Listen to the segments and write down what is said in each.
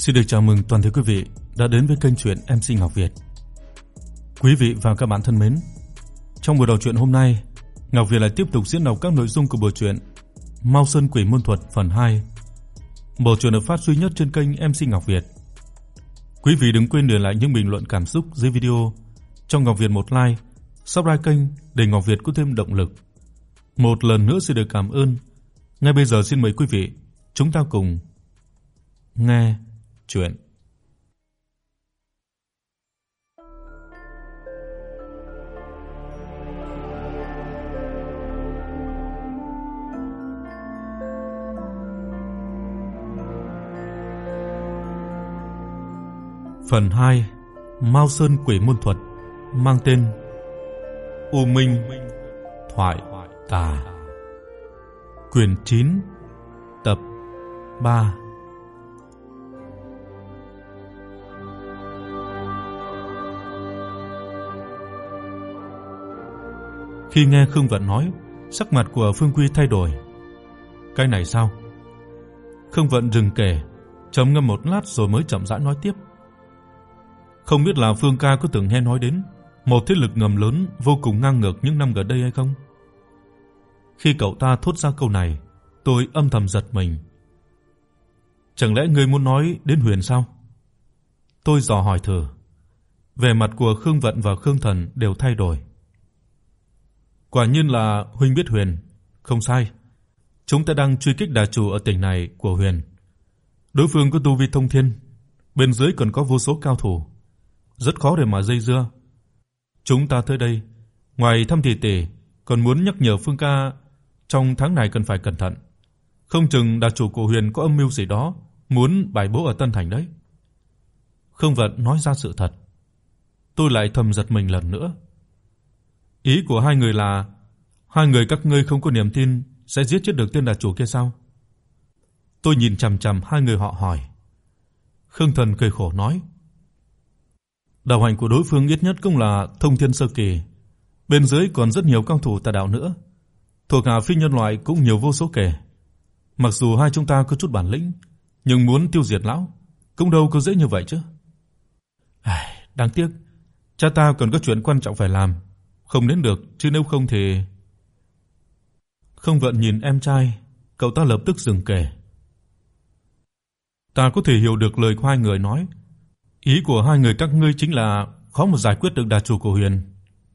Xin được chào mừng toàn thể quý vị đã đến với kênh truyện MC Ngọc Việt. Quý vị và các bạn thân mến, trong buổi đầu truyện hôm nay, Ngọc Việt lại tiếp tục diễn đọc các nội dung của bộ truyện Mao Sơn Quỷ Môn Thuật phần 2. Bộ truyện được phát duy nhất trên kênh MC Ngọc Việt. Quý vị đừng quên để lại những bình luận cảm xúc dưới video cho Ngọc Việt một like, subscribe kênh để Ngọc Việt có thêm động lực. Một lần nữa xin được cảm ơn. Ngay bây giờ xin mời quý vị chúng ta cùng nghe truyện. Phần 2: Mao Sơn Quỷ môn thuật mang tên U Minh Thoại Tà. Quyển 9, tập 3. Khi nghe Khương Vận nói, sắc mặt của Phương Quy thay đổi. Cái này sao? Khương Vận dừng kể, trầm ngâm một lát rồi mới chậm rãi nói tiếp. Không biết là Phương ca có từng nghe nói đến một thế lực ngầm lớn vô cùng ngang ngược những năm gần đây hay không? Khi cậu ta thốt ra câu này, tôi âm thầm giật mình. Chẳng lẽ ngươi muốn nói đến Huyền sao? Tôi dò hỏi thử. Vẻ mặt của Khương Vận và Khương Thần đều thay đổi. Quả nhiên là huynh biết Huyền, không sai. Chúng ta đang truy kích đà chủ ở tỉnh này của Huyền. Đối phương có tu vi thông thiên, bên dưới còn có vô số cao thủ, rất khó để mà dây dưa. Chúng ta tới đây, ngoài thăm tỷ tỷ, còn muốn nhắc nhở Phương ca trong tháng này cần phải cẩn thận. Không chừng đà chủ của Huyền có âm mưu gì đó, muốn bài bố ở Tân Thành đấy. Khương Vận nói ra sự thật. Tôi lại thầm giật mình lần nữa. Ý của hai người là hai người các ngươi không có niềm tin sẽ giết chết được tên đà chủ kia sao? Tôi nhìn chằm chằm hai người họ hỏi. Khương Thần cười khổ nói: Đạo hành của đối phương ít nhất cũng là thông thiên sơ kỳ, bên dưới còn rất nhiều cao thủ tà đạo nữa. Thuộc hạ phi nhân loại cũng nhiều vô số kể. Mặc dù hai chúng ta có chút bản lĩnh, nhưng muốn tiêu diệt lão cũng đâu có dễ như vậy chứ. Ai, đáng tiếc, cha ta còn có chuyện quan trọng phải làm, không đến được, chứ nếu không thì Không vận nhìn em trai, cậu ta lập tức dừng kể. Ta có thể hiểu được lời của hai người nói, ý của hai người các ngươi chính là khó mà giải quyết được đà chủ của Huyền,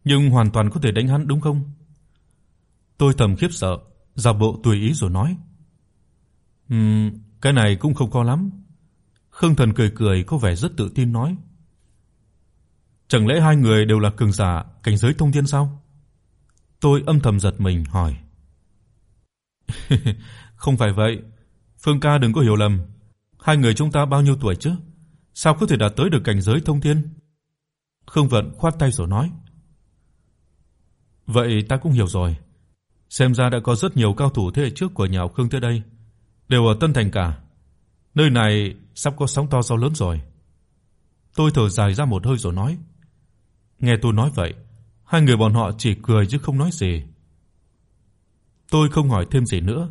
nhưng hoàn toàn có thể đánh hắn đúng không? Tôi thầm khiếp sợ, giả bộ tùy ý rồi nói: "Ừm, cái này cũng không khó lắm." Khương Thần cười cười có vẻ rất tự tin nói: Chẳng lẽ hai người đều là cường giả cảnh giới thông thiên sao? Tôi âm thầm giật mình hỏi. không phải vậy, Phương ca đừng có hiểu lầm, hai người chúng ta bao nhiêu tuổi chứ? Sao có thể đạt tới được cảnh giới thông thiên? Khương Vận khoát tay rồi nói. Vậy ta cũng hiểu rồi. Xem ra đã có rất nhiều cao thủ thế hệ trước của nhà Khương tới đây, đều ở Tân Thành cả. Nơi này sắp có sóng to gió lớn rồi. Tôi thở dài ra một hơi rồi nói: Nghe tôi nói vậy, hai người bọn họ chỉ cười chứ không nói gì. Tôi không hỏi thêm gì nữa.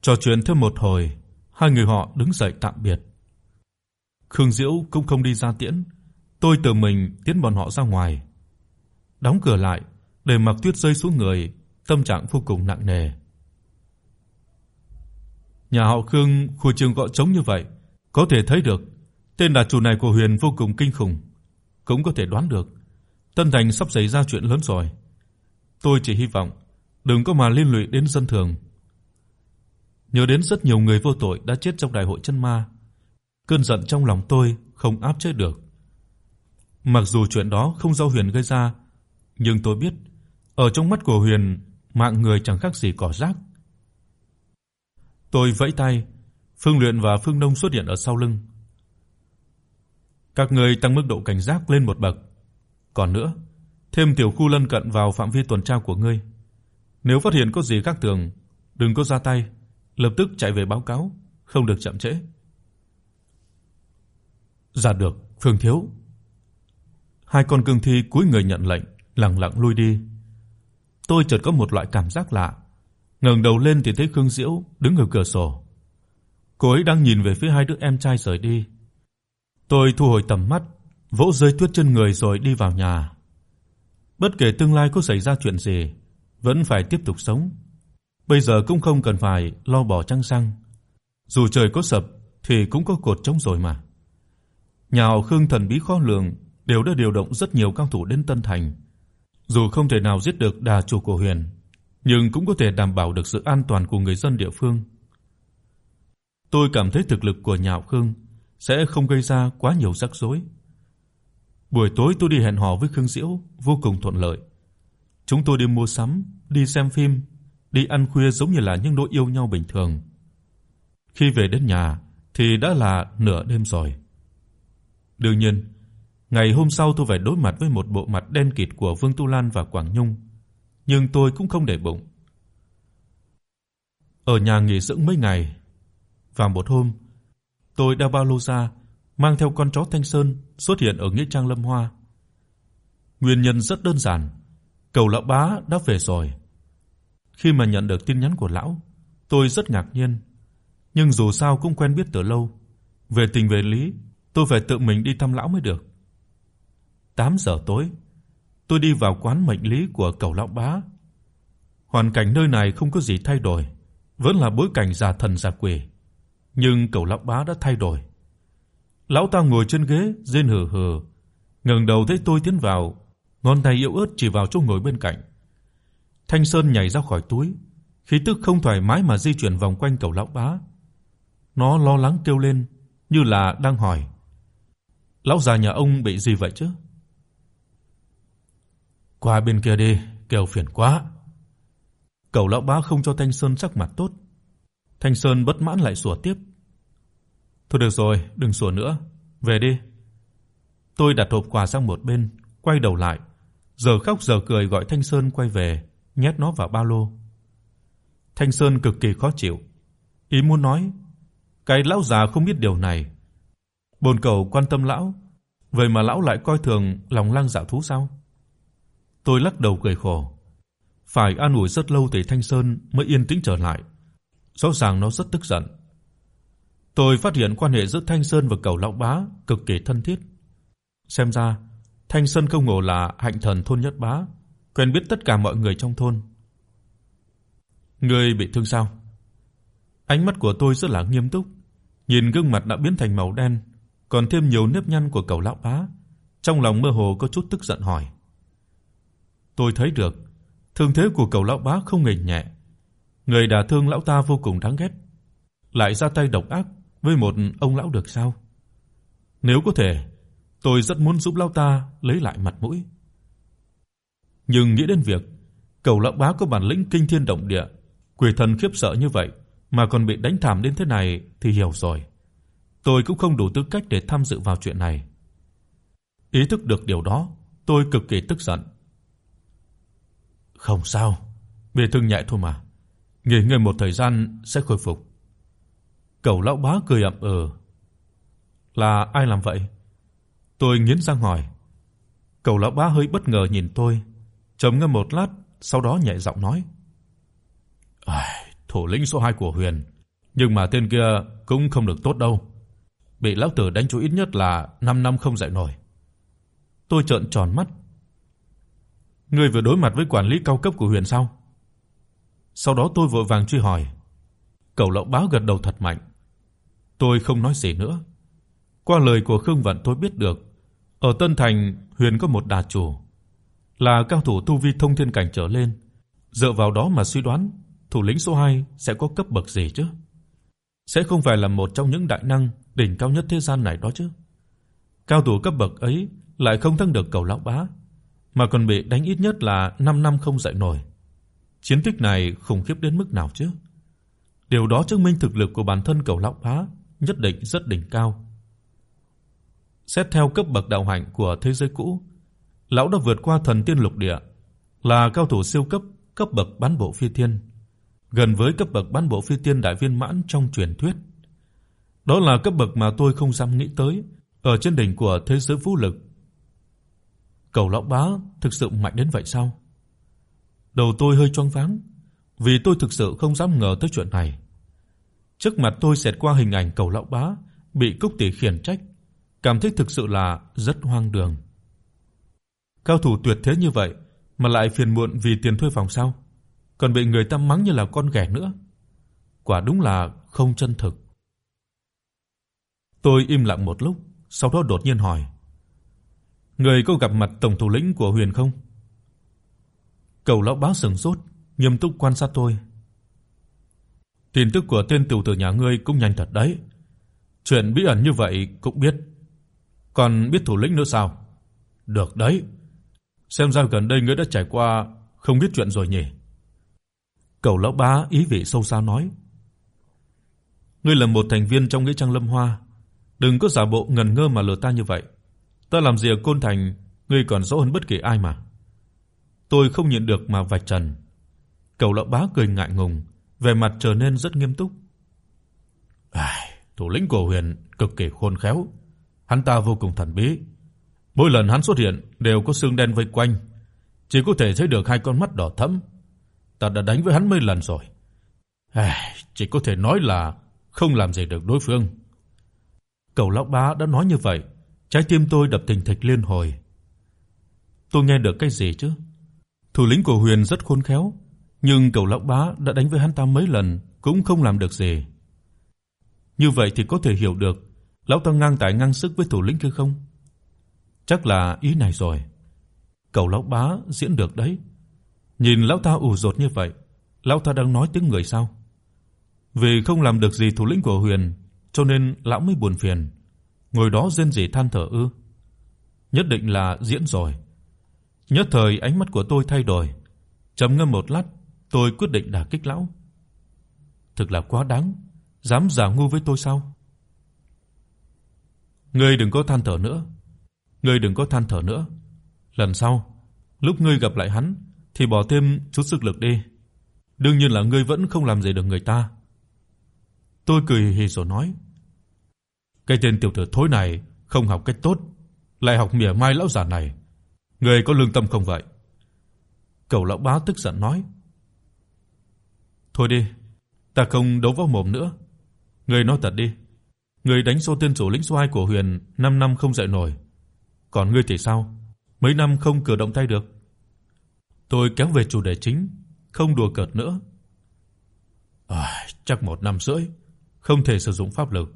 Trò chuyện thêm một hồi, hai người họ đứng dậy tạm biệt. Khương Diễu cũng không đi ra tiễn, tôi tự mình tiễn bọn họ ra ngoài. Đóng cửa lại, để Mặc Tuyết rơi xuống người, tâm trạng vô cùng nặng nề. Nhà họ Khương khu trường gọi trống như vậy, có thể thấy được tên đà chủ này của Huyền vô cùng kinh khủng, cũng có thể đoán được Tân Thành sắp xảy ra chuyện lớn rồi. Tôi chỉ hy vọng đừng có mà liên lụy đến dân thường. Nhớ đến rất nhiều người vô tội đã chết trong đại hội chân ma, cơn giận trong lòng tôi không áp chế được. Mặc dù chuyện đó không do Huyền gây ra, nhưng tôi biết, ở trong mắt của Huyền, mạng người chẳng khác gì cỏ rác. Tôi vẫy tay, Phương Luyện và Phương Đông xuất hiện ở sau lưng. Các người tăng mức độ cảnh giác lên một bậc. Còn nữa, thêm tiểu khu lân cận vào phạm vi tuần tra của ngươi. Nếu phát hiện có gì khác thường, đừng có ra tay, lập tức chạy về báo cáo, không được chậm trễ. Dạ được, Phương thiếu. Hai con cương thi cúi người nhận lệnh, lặng lặng lui đi. Tôi chợt có một loại cảm giác lạ, ngẩng đầu lên thì thấy Khương Diễu đứng ở cửa sổ. Cô ấy đang nhìn về phía hai đứa em trai rời đi, Tôi thu hồi tầm mắt, vỗ rơi tuyết trên người rồi đi vào nhà. Bất kể tương lai có xảy ra chuyện gì, vẫn phải tiếp tục sống. Bây giờ cũng không cần phải lo bỏ trăng xăng. Dù trời có sập thì cũng có cột chống rồi mà. Nhà họ Khương thần bí khó lường đều đã điều động rất nhiều cao thủ đến Tân Thành. Dù không thể nào giết được đà chủ của Huyền, nhưng cũng có thể đảm bảo được sự an toàn của người dân địa phương. Tôi cảm thấy thực lực của nhà họ Khương sẽ không gây ra quá nhiều rắc rối. Buổi tối tôi đi hẹn hò với Khương Diễu vô cùng thuận lợi. Chúng tôi đi mua sắm, đi xem phim, đi ăn khuya giống như là những đôi yêu nhau bình thường. Khi về đến nhà thì đã là nửa đêm rồi. Đương nhiên, ngày hôm sau tôi phải đối mặt với một bộ mặt đen kịt của Vương Tu Lan và Quảng Nhung, nhưng tôi cũng không để bụng. Ở nhà nghỉ dưỡng mấy ngày, và một hôm, tôi đeo ba lô ra, mang theo con chó Thanh Sơn xuất hiện ở nghĩa trang Lâm Hoa. Nguyên nhân rất đơn giản, Cầu lão bá đã về rồi. Khi mà nhận được tin nhắn của lão, tôi rất ngạc nhiên, nhưng dù sao cũng quen biết từ lâu, về tình về lý, tôi phải tự mình đi thăm lão mới được. 8 giờ tối, tôi đi vào quán mệnh lý của Cầu lão bá. Hoàn cảnh nơi này không có gì thay đổi, vẫn là bối cảnh già thần già quỷ, nhưng Cầu lão bá đã thay đổi. Lão ta ngồi trên ghế, rên hừ hừ, ngẩng đầu thấy tôi tiến vào, ngón tay yếu ớt chỉ vào chỗ ngồi bên cạnh. Thanh Sơn nhảy ra khỏi túi, khí tức không thoải mái mà di chuyển vòng quanh cậu lão bá. Nó lo lắng kêu lên, như là đang hỏi: "Lão già nhà ông bị gì vậy chứ?" "Qua bên kia đi, kêu phiền quá." cậu lão bá không cho Thanh Sơn sắc mặt tốt. Thanh Sơn bất mãn lại sủa tiếp: "Thôi được rồi, đừng sủa nữa, về đi." Tôi đặt hộp quà sang một bên, quay đầu lại, giờ khóc giờ cười gọi Thanh Sơn quay về, nhét nó vào ba lô. Thanh Sơn cực kỳ khó chịu, ý muốn nói, cái lão già không biết điều này. Bồn cầu quan tâm lão, vậy mà lão lại coi thường lòng lang dạ thú sao? Tôi lắc đầu cười khổ. Phải an ủi rất lâu thì Thanh Sơn mới yên tĩnh trở lại. Rõ ràng nó rất tức giận. Tôi phát hiện quan hệ giữa Thanh Sơn và Cầu lão bá cực kỳ thân thiết. Xem ra Thanh Sơn không ngờ là hạnh thần thôn nhất bá, quen biết tất cả mọi người trong thôn. Ngươi bị thương sao? Ánh mắt của tôi rất là nghiêm túc, nhìn gương mặt đã biến thành màu đen, còn thêm nhiều nếp nhăn của Cẩu lão bá, trong lòng mơ hồ có chút tức giận hỏi. Tôi thấy được, thương thế của Cẩu lão bá không hề nhẹ, người đã thương lão ta vô cùng đáng ghét, lại ra tay độc ác với một ông lão được sao? Nếu có thể, Tôi rất muốn giúp lão ta lấy lại mặt mũi. Nhưng nghĩ đến việc Cầu lão bá có bản lĩnh kinh thiên động địa, quỷ thần khiếp sợ như vậy mà còn bị đánh thảm đến thế này thì hiểu rồi. Tôi cũng không đủ tư cách để tham dự vào chuyện này. Ý thức được điều đó, tôi cực kỳ tức giận. Không sao, bị thương nhẹ thôi mà. Nghỉ ngơi một thời gian sẽ khôi phục. Cầu lão bá cười ậm ừ. Là ai làm vậy? Tôi nghiến răng hỏi. Cầu lão bá hơi bất ngờ nhìn tôi, trầm ngâm một lát, sau đó nhẹ giọng nói: "Ai, thủ lĩnh số 2 của Huyền, nhưng mà tên kia cũng không được tốt đâu. Bị lão tử đánh cho ít nhất là 5 năm không dậy nổi." Tôi trợn tròn mắt. "Ngươi vừa đối mặt với quản lý cao cấp của Huyền sao?" Sau đó tôi vội vàng truy hỏi. Cầu lão bá gật đầu thật mạnh. Tôi không nói gì nữa. Qua lời của Khương Vận tôi biết được, ở Tân Thành Huyền có một đà chủ, là cao thủ tu vi thông thiên cảnh trở lên, dựa vào đó mà suy đoán thủ lĩnh số 2 sẽ có cấp bậc gì chứ? Sẽ không phải là một trong những đại năng đỉnh cao nhất thế gian này đó chứ? Cao thủ cấp bậc ấy lại không thắng được cầu lão bá, mà còn bị đánh ít nhất là 5 năm không dậy nổi. Chiến tích này khủng khiếp đến mức nào chứ? Điều đó chứng minh thực lực của bản thân cầu lão bá nhất định rất đỉnh cao. Xét theo cấp bậc đạo hạnh của thế giới cũ, lão đã vượt qua thần tiên lục địa, là cao thủ siêu cấp, cấp bậc bán bộ phi tiên, gần với cấp bậc bán bộ phi tiên đại viên mãn trong truyền thuyết. Đó là cấp bậc mà tôi không dám nghĩ tới ở trên đỉnh của thế giới vũ lực. Cầu lão bá thực sự mạnh đến vậy sao? Đầu tôi hơi choáng váng, vì tôi thực sự không dám ngờ tới chuyện này. Trước mặt tôi xẹt qua hình ảnh cầu lão bá bị Cúc tỷ khiển trách, cảm thấy thực sự là rất hoang đường. Cao thủ tuyệt thế như vậy mà lại phiền muộn vì tiền thuê phòng sao? Còn bị người ta mắng như là con ghẻ nữa. Quả đúng là không chân thực. Tôi im lặng một lúc, sau đó đột nhiên hỏi: "Người có gặp mặt tổng thủ lĩnh của Huyền không?" Cầu lão bá sững sốt, nghiêm túc quan sát tôi. Tin tức của tên tiểu tử nhà ngươi cũng nhanh thật đấy. Chuyện bí ẩn như vậy cũng biết. Còn biết thủ lĩnh nữa sao? Được đấy. Xem ra gần đây ngươi đã trải qua không biết chuyện rồi nhỉ? Cầu lão bá ý vị sâu xa nói. Ngươi là một thành viên trong nghĩa trang Lâm Hoa, đừng có giả bộ ngần ngơ mà lừa ta như vậy. Ta làm gì ở Côn Thành, ngươi còn rõ hơn bất kỳ ai mà. Tôi không nhịn được mà vạch trần. Cầu lão bá cười ngại ngùng, vẻ mặt trở nên rất nghiêm túc. Ai, thủ lĩnh của Huyền cực kỳ khôn khéo, hắn ta vô cùng thần bí. Mỗi lần hắn xuất hiện đều có xương đen vây quanh, chỉ có thể thấy được hai con mắt đỏ thẫm. Ta đã đánh với hắn mấy lần rồi. Ai, chỉ có thể nói là không làm gì được đối phương. Cầu lão bá đã nói như vậy, trái tim tôi đập thình thịch liên hồi. Tôi nghe được cái gì chứ? Thủ lĩnh của Huyền rất khôn khéo, nhưng cậu lão bá đã đánh với hắn ta mấy lần cũng không làm được gì. Như vậy thì có thể hiểu được lão ta ngang tài ngang sức với thủ lĩnh kia không? Chắc là ý này rồi. cậu lão bá diễn được đấy. Nhìn lão ta ủ rột như vậy, lão ta đang nói tiếng người sao? Vì không làm được gì thủ lĩnh của Huyền, cho nên lão mới buồn phiền, ngồi đó rên rỉ than thở ư? Nhất định là diễn rồi. Nhất thời ánh mắt của tôi thay đổi, trầm ngâm một lát, tôi quyết định đả kích lão. Thực là quá đáng, dám giả ngu với tôi sao? Ngươi đừng có than thở nữa. Ngươi đừng có than thở nữa. Lần sau, lúc ngươi gặp lại hắn thì bỏ thêm chút sức lực đi. Đương nhiên là ngươi vẫn không làm gì được người ta. Tôi cười hì rồi nói: "Cái tên tiểu tử thối này không học cách tốt, lại học mỉa mai lão già này, ngươi có lương tâm không vậy?" Cầu lão bá tức giận nói: "Thôi đi, ta không đấu võ mồm nữa. Ngươi nói thật đi, ngươi đánh số tên chủ lĩnh số 2 của Huyền 5 năm không dậy nổi. Còn ngươi thì sao? Mấy năm không cử động tay được?" Tôi kéo về chủ đề chính, không đùa cợt nữa. À, chắc một năm rưỡi không thể sử dụng pháp lực,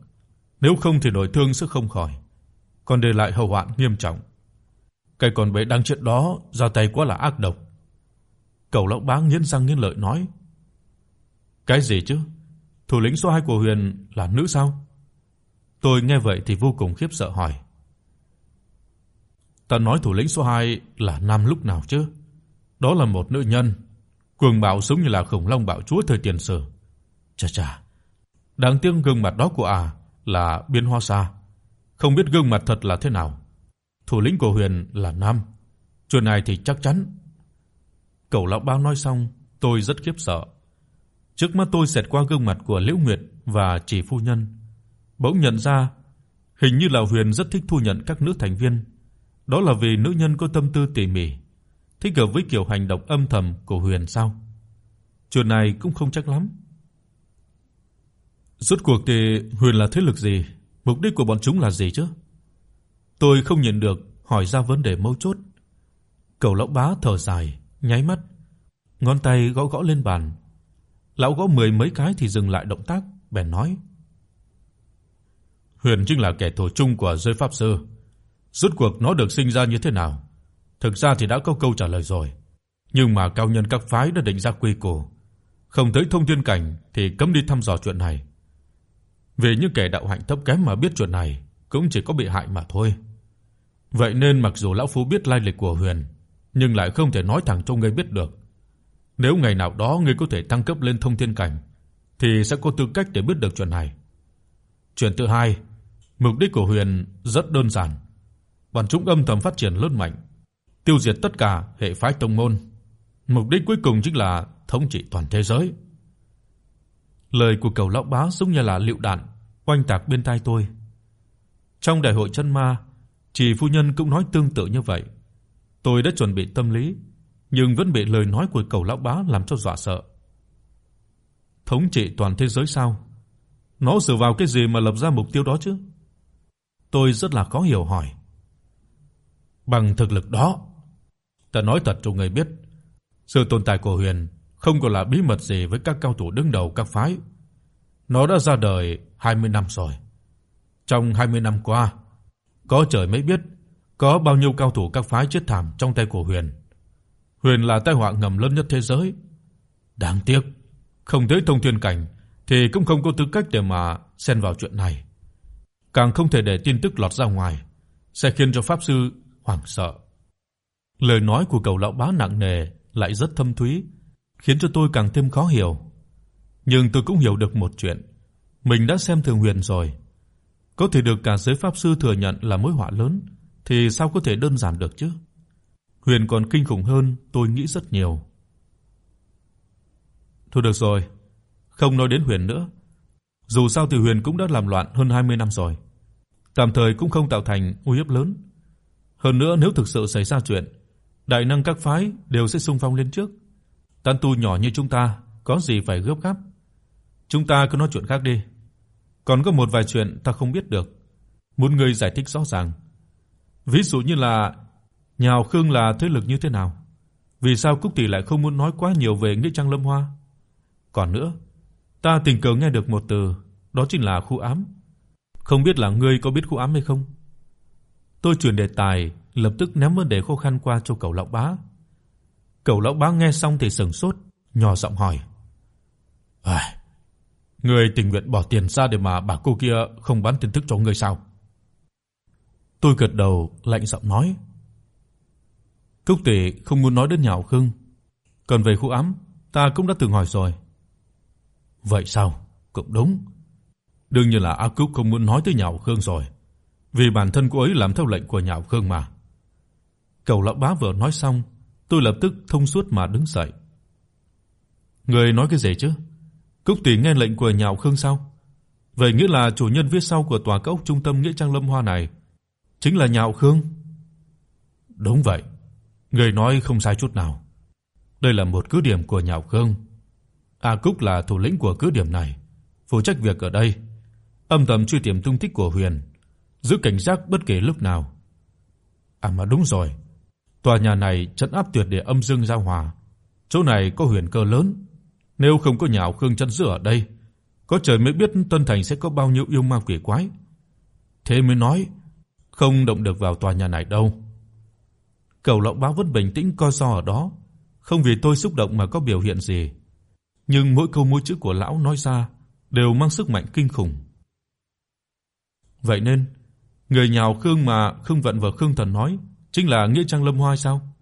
nếu không thì nội thương sẽ không khỏi, còn để lại hậu hoạn nghiêm trọng. Cái con bé đang chết đó ra tay quá là ác độc. Cầu lão bá nghiến răng nghiến lợi nói: "Cái gì chứ? Thủ lĩnh số 2 của Huyền là nữ sao?" Tôi nghe vậy thì vô cùng khiếp sợ hỏi: "Ta nói thủ lĩnh số 2 là nam lúc nào chứ? Đó là một nữ nhân, cuồng bạo giống như là khủng long bạo chúa thời tiền sử." Chà chà, Đáng tiếc gương mặt đó của à là biến hoa xa, không biết gương mặt thật là thế nào. Thủ lĩnh của Huyền là nam, chuyện này thì chắc chắn. Cậu lão bao nói xong, tôi rất khiếp sợ. Trước mắt tôi xẹt qua gương mặt của Liễu Nguyệt và Chỉ phu nhân, bỗng nhận ra hình như là Huyền rất thích thu nhận các nữ thành viên. Đó là vì nữ nhân có tâm tư tỉ mỉ, thích hợp với kiểu hành động âm thầm của Huyền sao? Chuyện này cũng không chắc lắm. Rốt cuộc thì Huyền là thế lực gì? Mục đích của bọn chúng là gì chứ? Tôi không nhận được hỏi ra vấn đề mấu chốt. Cầu lão bá thở dài, nháy mắt, ngón tay gõ gõ lên bàn. Lão gõ mười mấy cái thì dừng lại động tác, bèn nói: Huyền chính là kẻ thù chung của giới pháp sư. Rốt cuộc nó được sinh ra như thế nào? Thực ra thì đã có câu trả lời rồi, nhưng mà cao nhân các phái đã định ra quy củ, không tới thông thiên cảnh thì cấm đi thăm dò chuyện này. Về những kẻ đạo hạnh thấp kém mà biết chuyện này, cũng chỉ có bị hại mà thôi. Vậy nên mặc dù lão phu biết lai lịch của Huyền, nhưng lại không thể nói thẳng cho ngươi biết được. Nếu ngày nào đó ngươi có thể tăng cấp lên thông thiên cảnh, thì sẽ có tư cách để biết được chuyện này. Chuyện thứ hai, mục đích của Huyền rất đơn giản. Bọn chúng âm thầm phát triển lớn mạnh, tiêu diệt tất cả hệ phái tông môn. Mục đích cuối cùng chính là thống trị toàn thế giới. Lời của cầu lão bá giống như là lựu đạn oanh tạc bên tai tôi. Trong đại hội chân ma, chỉ phu nhân cũng nói tương tự như vậy. Tôi đã chuẩn bị tâm lý, nhưng vẫn bị lời nói của cầu lão bá làm cho dọa sợ. Thống trị toàn thế giới sao? Nó dựa vào cái gì mà lập ra mục tiêu đó chứ? Tôi rất là khó hiểu hỏi. Bằng thực lực đó, ta nói thật cho người biết, sự tồn tại của Huyền không còn là bí mật gì với các cao thủ đứng đầu các phái. Nó đã ra đời 20 năm rồi. Trong 20 năm qua, có trời mới biết có bao nhiêu cao thủ các phái chết thảm trong tay của Huyền. Huyền là tai họa ngầm lớn nhất thế giới. Đáng tiếc, không tới thông thiên cảnh thì cũng không có tư cách để mà xen vào chuyện này. Càng không thể để tin tức lọt ra ngoài, sẽ khiến cho pháp sư hoảng sợ. Lời nói của cậu lão bá nặng nề lại rất thâm thúy, khiến cho tôi càng thêm khó hiểu. Nhưng tôi cũng hiểu được một chuyện, mình đã xem thường Huyền rồi. Có thể được cả giới pháp sư thừa nhận là mối họa lớn thì sao có thể đơn giản được chứ? Huyền còn kinh khủng hơn tôi nghĩ rất nhiều. Thôi được rồi, không nói đến Huyền nữa. Dù sao thì Huyền cũng đã làm loạn hơn 20 năm rồi, tạm thời cũng không tạo thành uy hiếp lớn. Hơn nữa nếu thực sự xảy ra chuyện, đại năng các phái đều sẽ xung phong lên trước. Tán tu nhỏ như chúng ta có gì phải gấp gáp. Chúng ta cứ nói chuyện khác đi. Còn có một vài chuyện ta không biết được, muốn ngươi giải thích rõ ràng. Ví dụ như là nhà họ Khương là thế lực như thế nào? Vì sao Cúc tỷ lại không muốn nói quá nhiều về Nghĩa Trang Lâm Hoa? Còn nữa, ta tình cờ nghe được một từ, đó chính là khu ám. Không biết là ngươi có biết khu ám hay không? Tôi chuyển đề tài, lập tức ném vấn đề khó khăn qua cho cậu lão bá. Cậu lão bá nghe xong thì sững sốt, nhỏ giọng hỏi: "À, ngươi tình nguyện bỏ tiền ra để mà bà cô kia không bán tin tức cho ngươi sao?" Tôi gật đầu, lạnh giọng nói: "Cúc tỷ không muốn nói đến nhà Khương, còn về khu ám, ta cũng đã từng hỏi rồi." "Vậy sao? Cũng đúng. Đương nhiên là A Cúc không muốn nói tới nhà Khương rồi, vì bản thân cô ấy làm theo lệnh của nhà Khương mà." Cầu lão bá vừa nói xong, tôi lập tức thông suốt mà đứng dậy. Người nói cái gì chứ? Cúc tỷ nghe lệnh của nhà Khương sao? Vậy nghĩa là chủ nhân phía sau của tòa cốc trung tâm nghĩa trang Lâm Hoa này chính là nhà Khương. Đúng vậy, người nói không sai chút nào. Đây là một cứ điểm của nhà Khương. A Cúc là thủ lĩnh của cứ điểm này, phụ trách việc ở đây, âm thầm truy tìm tung tích của Huyền, giữ cảnh giác bất kể lúc nào. À mà đúng rồi, tòa nhà này trấn áp tuyệt địa âm dương giao hòa, chỗ này có huyền cơ lớn, nếu không có nhà Khương chân giữ ở đây, có trời mới biết Tân Thành sẽ có bao nhiêu yêu ma quỷ quái. Thế mới nói không động được vào tòa nhà này đâu. Cầu Lộng Báo vẫn bình tĩnh coi so ở đó, không vì tôi xúc động mà có biểu hiện gì, nhưng mỗi câu mỗi chữ của lão nói ra đều mang sức mạnh kinh khủng. Vậy nên, người nhào Khương mà Khương Vận và Khương Thần nói chính là nghĩa trang Lâm Hoa sao?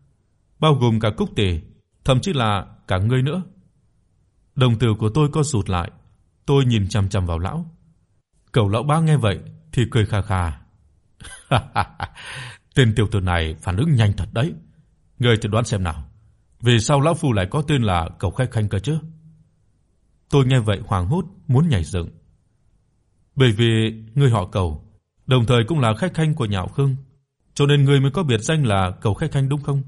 Bao gồm cả Cúc Tỷ, thậm chí là cả ngươi nữa. Đồng tử của tôi co rụt lại, tôi nhìn chằm chằm vào lão. cầu lão bá nghe vậy thì cười khà khà. tên tiểu tử này phản ứng nhanh thật đấy. Ngươi thử đoán xem nào, vì sao lão phu lại có tên là Cẩu Khách Khanh cơ chứ? Tôi nghe vậy hoảng hốt muốn nhảy dựng. Bởi vì ngươi họ Cẩu, đồng thời cũng là khách khanh của nhà Khương, cho nên ngươi mới có biệt danh là Cẩu Khách Khanh đúng không?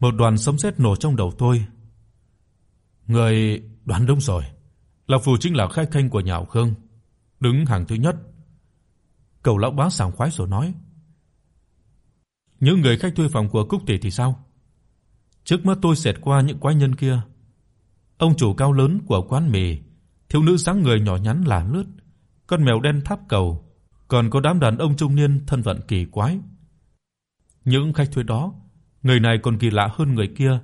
Một đoàn sấm sét nổ trong đầu tôi. Ngươi đoán đúng rồi, lão phu chính là khách khanh của nhà Khương, đứng hàng thứ nhất Cầu lão bá sảng khoái rồi nói: "Những người khách thuê phòng của Cúc tỷ thì sao?" Trước mắt tôi xẹt qua những quái nhân kia. Ông chủ cao lớn của quán mì, thiếu nữ dáng người nhỏ nhắn là lướt, con mèo đen tháp cầu, còn có đám đàn ông trung niên thân phận kỳ quái. Những khách thuê đó, người này còn kỳ lạ hơn người kia,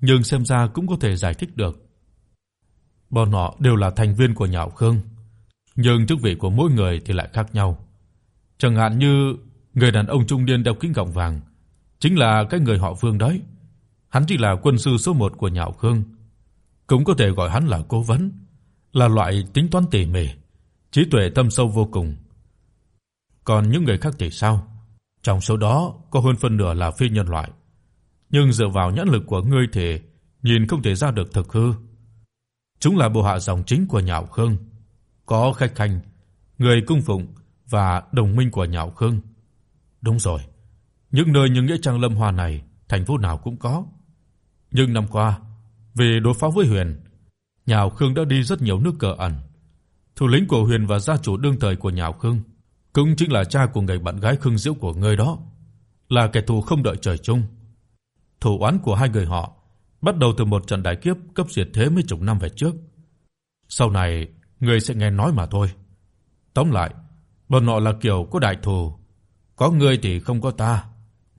nhưng xem ra cũng có thể giải thích được. Bọn họ đều là thành viên của nhà Khương, nhưng chức vị của mỗi người thì lại khác nhau. Chẳng hạn như người đàn ông trung niên đeo kính gọng vàng, chính là cái người họ Vương đấy. Hắn chỉ là quân sư số 1 của nhà Khương, cũng có thể gọi hắn là cố vấn, là loại tính toán tỉ mỉ, trí tuệ thâm sâu vô cùng. Còn những người khác thì sao? Trong số đó có hơn phân nửa là phi nhân loại, nhưng dựa vào nhãn lực của ngươi thì nhìn không thể ra được thực hư. Chúng là bộ hạ dòng chính của nhà Khương, có khách khanh, người cung phụng và đồng minh của nhà Khương. Đúng rồi, những nơi như nghĩa trang Lâm Hoa này, thành phố nào cũng có. Nhưng năm qua, vì đối phó với Huyền, nhà Khương đã đi rất nhiều nước cờ ẩn. Thủ lĩnh của Huyền và gia chủ đương thời của nhà Khương cũng chính là cha của người bạn gái Khương Diễu của ngươi đó, là kẻ thù không đợi trời chung. Thủ oán của hai người họ bắt đầu từ một trận đại kiếp cấp diệt thế mấy chục năm về trước. Sau này ngươi sẽ nghe nói mà thôi. Tóm lại, bọn họ là kiểu có đại thù, có ngươi thì không có ta,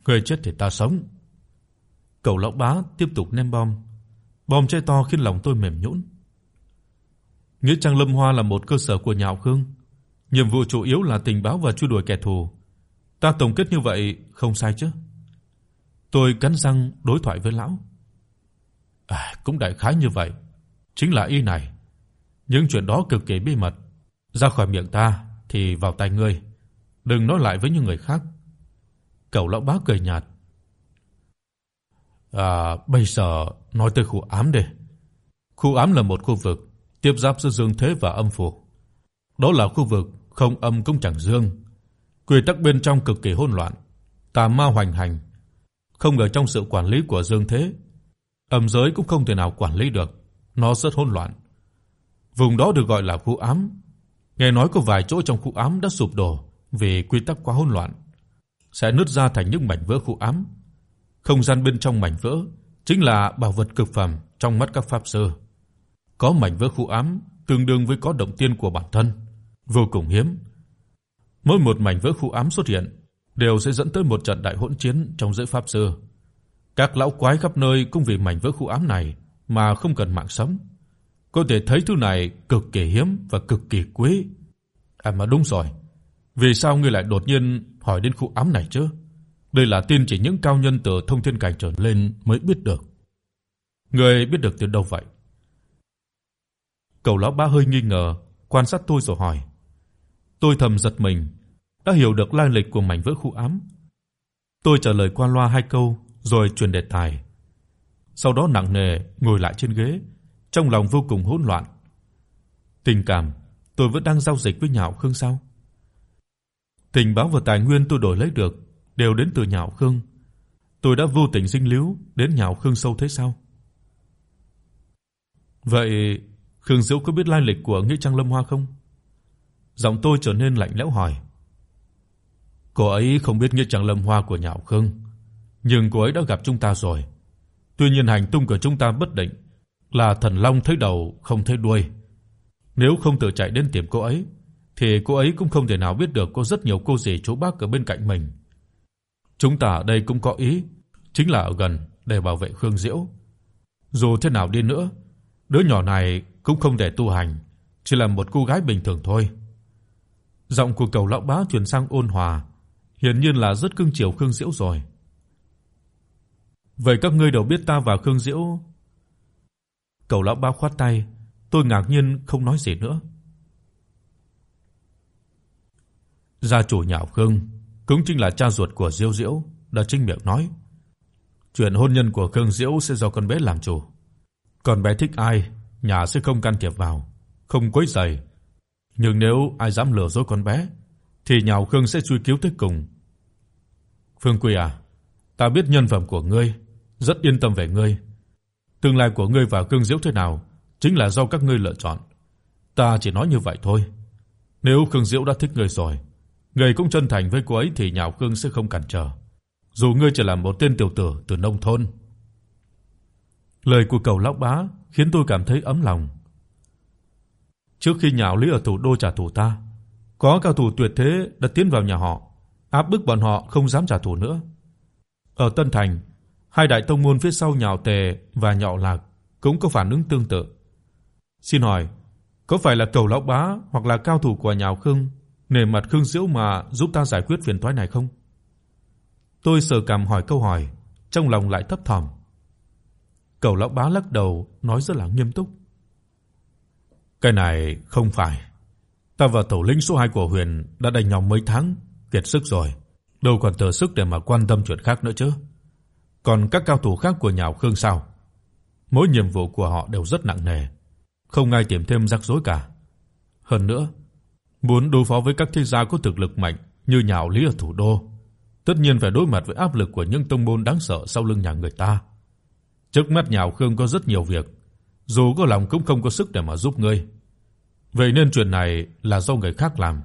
ngươi chết thì ta sống. Cầu lão bá tiếp tục ném bom. Bom cháy to khiến lòng tôi mềm nhũn. Nghĩa trang Lâm Hoa là một cơ sở của nhà họ Khương, nhiệm vụ chủ yếu là tình báo và truy đuổi kẻ thù. Ta tổng kết như vậy không sai chứ? Tôi cắn răng đối thoại với lão. À, cũng đại khái như vậy, chính là ý này. Những chuyện đó cực kỳ bí mật, ra khỏi miệng ta thì vào tai ngươi, đừng nói lại với những người khác. Cậu lão bá cười nhạt. À, bây giờ nói tới khu ám đi. Khu ám là một khu vực tiếp giáp giữa dương thế và âm phủ. Đó là khu vực không âm cũng chẳng dương. Quy tắc bên trong cực kỳ hỗn loạn, tà ma hoành hành, không ở trong sự quản lý của dương thế. Âm giới cũng không thể nào quản lý được, nó rất hỗn loạn. Vùng đó được gọi là khu ám. Nghe nói có vài chỗ trong khu ám đã sụp đổ vì quy tắc quá hỗn loạn, sẽ nứt ra thành những mảnh vỡ khu ám. Không gian bên trong mảnh vỡ chính là bảo vật cực phẩm trong mắt các pháp sư. Có mảnh vỡ khu ám tương đương với có động tiên của bản thân, vô cùng hiếm. Mỗi một mảnh vỡ khu ám xuất hiện đều sẽ dẫn tới một trận đại hỗn chiến trong giới pháp sư. Các lão quái khắp nơi cũng vì mảnh vỡ khu ám này mà không cần mạng sống. Có thể thấy thứ này cực kỳ hiếm và cực kỳ quý. À mà đúng rồi. Vì sao ngươi lại đột nhiên hỏi đến khu ám này chứ? Đây là tin chỉ những cao nhân từ thông thiên cảnh trở lên mới biết được. Ngươi biết được từ đâu vậy? Cầu lão ba hơi nghi ngờ, quan sát tôi rồi hỏi. Tôi thầm giật mình, đã hiểu được lai lịch của mảnh vỡ khu ám. Tôi trả lời qua loa hai câu rồi chuyển đề tài. Sau đó nặng nề ngồi lại trên ghế, trong lòng vô cùng hỗn loạn. Tình cảm, tôi vẫn đang giao dịch với Nhạo Khương sao? Tình báo và tài nguyên tôi đổi lấy được đều đến từ Nhạo Khương. Tôi đã vô tình dính líu đến Nhạo Khương sâu thế sao? Vậy Khương Diễu có biết lai lịch của Nghĩa Trang Lâm Hoa không? Giọng tôi trở nên lạnh lẽo hỏi. Cô ấy không biết Nghĩa Trang Lâm Hoa của Nhạo Khương, nhưng cô ấy đã gặp chúng ta rồi. Tuy nhiên hành tung của chúng ta bất định, là thần long thấy đầu không thấy đuôi. Nếu không tự chạy đến tìm cô ấy, thì cô ấy cũng không thể nào biết được có rất nhiều cô dì chú bác ở bên cạnh mình. Chúng ta ở đây cũng có ý, chính là ở gần để bảo vệ Khương Diễu. Dù thế nào đi nữa, đứa nhỏ này cũng không thể tu hành, chỉ là một cô gái bình thường thôi. Giọng của Cầu lão bá chuyển sang ôn hòa, hiển nhiên là rất cưng chiều Khương Diễu rồi. Vậy các ngươi đều biết ta và Khương Diễu? Cầu lão bá khoát tay, tôi ngạc nhiên không nói gì nữa. Gia chủ nhà Khương cũng chính là cha ruột của diêu Diễu, đã chính miệng nói. Chuyện hôn nhân của Khương Diễu sẽ do con bé làm chủ. Con bé thích ai nhà sẽ không can thiệp vào, không quấy rầy. Nhưng nếu ai dám lừa dối con bé thì nhà Khương sẽ truy cứu tới cùng. Phương quy à, ta biết nhân phẩm của ngươi, rất yên tâm về ngươi. Tương lai của ngươi và Khương Diễu thế nào chính là do các ngươi lựa chọn. Ta chỉ nói như vậy thôi. Nếu Khương Diễu đã thích ngươi rồi, ngươi cũng chân thành với cô ấy thì nhà Khương sẽ không cản trở. Dù ngươi chỉ là một tên tiểu tử từ nông thôn. Lời của Cầu lão bá khiến tôi cảm thấy ấm lòng. Trước khi nhạo lý ở thủ đô trả thù ta, có cao thủ tuyệt thế đã tiến vào nhà họ, áp bức bọn họ không dám trả thù nữa. Ở Tân Thành, hai đại tông môn phía sau nhạo Tề và nhạo Lạc cũng có phản ứng tương tự. Xin hỏi, có phải là Cầu lão bá hoặc là cao thủ của nhạo Khương nể mặt Khương Diễu mà giúp ta giải quyết phiền toái này không? Tôi sờ cằm hỏi câu hỏi, trong lòng lại thấp thỏm. Cầu lão bá lắc đầu, nói rất là nghiêm túc. Cái này không phải. Ta và tổ lĩnh số 2 của Huyền đã đánh nhau mấy tháng, kiệt sức rồi, đâu còn thừa sức để mà quan tâm chuyện khác nữa chứ. Còn các cao thủ khác của nhà Khương sao? Mỗi nhiệm vụ của họ đều rất nặng nề, không ai tìm thêm rắc rối cả. Hơn nữa, muốn đối phó với các thế gia có thực lực mạnh như nhà Lý ở thủ đô, tất nhiên phải đối mặt với áp lực của những tông môn đáng sợ sau lưng nhà người ta. Trước mắt Nhạo Khương có rất nhiều việc, dù có lòng cũng không có sức để mà giúp ngươi. Vậy nên chuyện này là do người khác làm.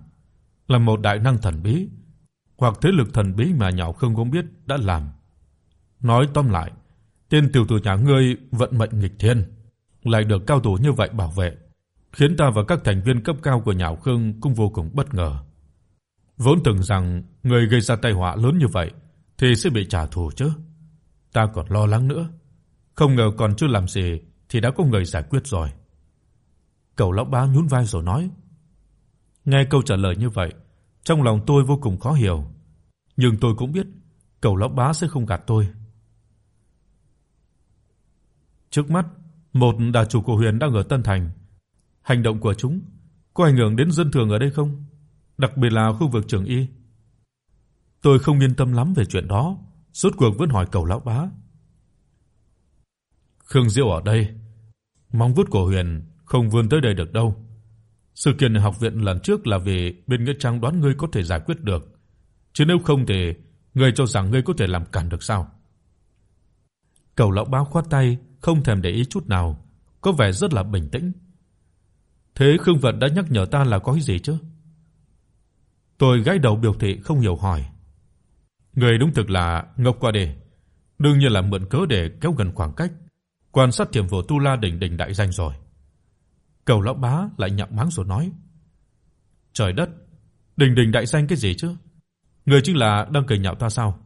là một đại năng thần bí hoặc thế lực thần bí mà nhỏ không biết đã làm. Nói tóm lại, tên tiểu tử nhà ngươi vận mệnh nghịch thiên, lại được cao thủ như vậy bảo vệ, khiến ta và các thành viên cấp cao của Nhạo Khương cũng vô cùng bất ngờ. Vốn tưởng rằng người gây ra tai họa lớn như vậy thì sẽ bị trả thù chứ. Ta còn lo lắng nữa, không ngờ còn chưa làm gì thì đã có người giải quyết rồi. Cậu lão bá nhún vai rồi nói: Nghe câu trả lời như vậy, trong lòng tôi vô cùng khó hiểu, nhưng tôi cũng biết cậu lão bá sẽ không gạt tôi. Trước mắt, một đà chủ của Huyền đang ở Tân Thành. Hành động của chúng có ảnh hưởng đến dân thường ở đây không? Đặc biệt là khu vực Trường Y. Tôi không yên tâm lắm về chuyện đó, rốt cuộc vẫn hỏi cậu lão bá. Khương Diệu ở đây, mong vuốt của Huyền không vươn tới đây được đâu. Sự kiện ở học viện lần trước là vì bên Nghĩa Trang đoán ngươi có thể giải quyết được, chứ nếu không thì ngươi cho rằng ngươi có thể làm cản được sao? Cầu lão báo khoát tay, không thèm để ý chút nào, có vẻ rất là bình tĩnh. Thế Khương vật đã nhắc nhở ta là có cái gì chứ? Tôi gãi đầu biểu thị không hiểu hỏi. Người đúng thực là ngốc qua đề, đương nhiên là mượn cớ để kéo gần khoảng cách, quan sát tiềm vụ tu la đỉnh đỉnh đại danh rồi. Cầu lão bá lại nhậm máng rồi nói: "Trời đất, đỉnh đỉnh đại danh cái gì chứ? Người chính là đang cười nhạo ta sao?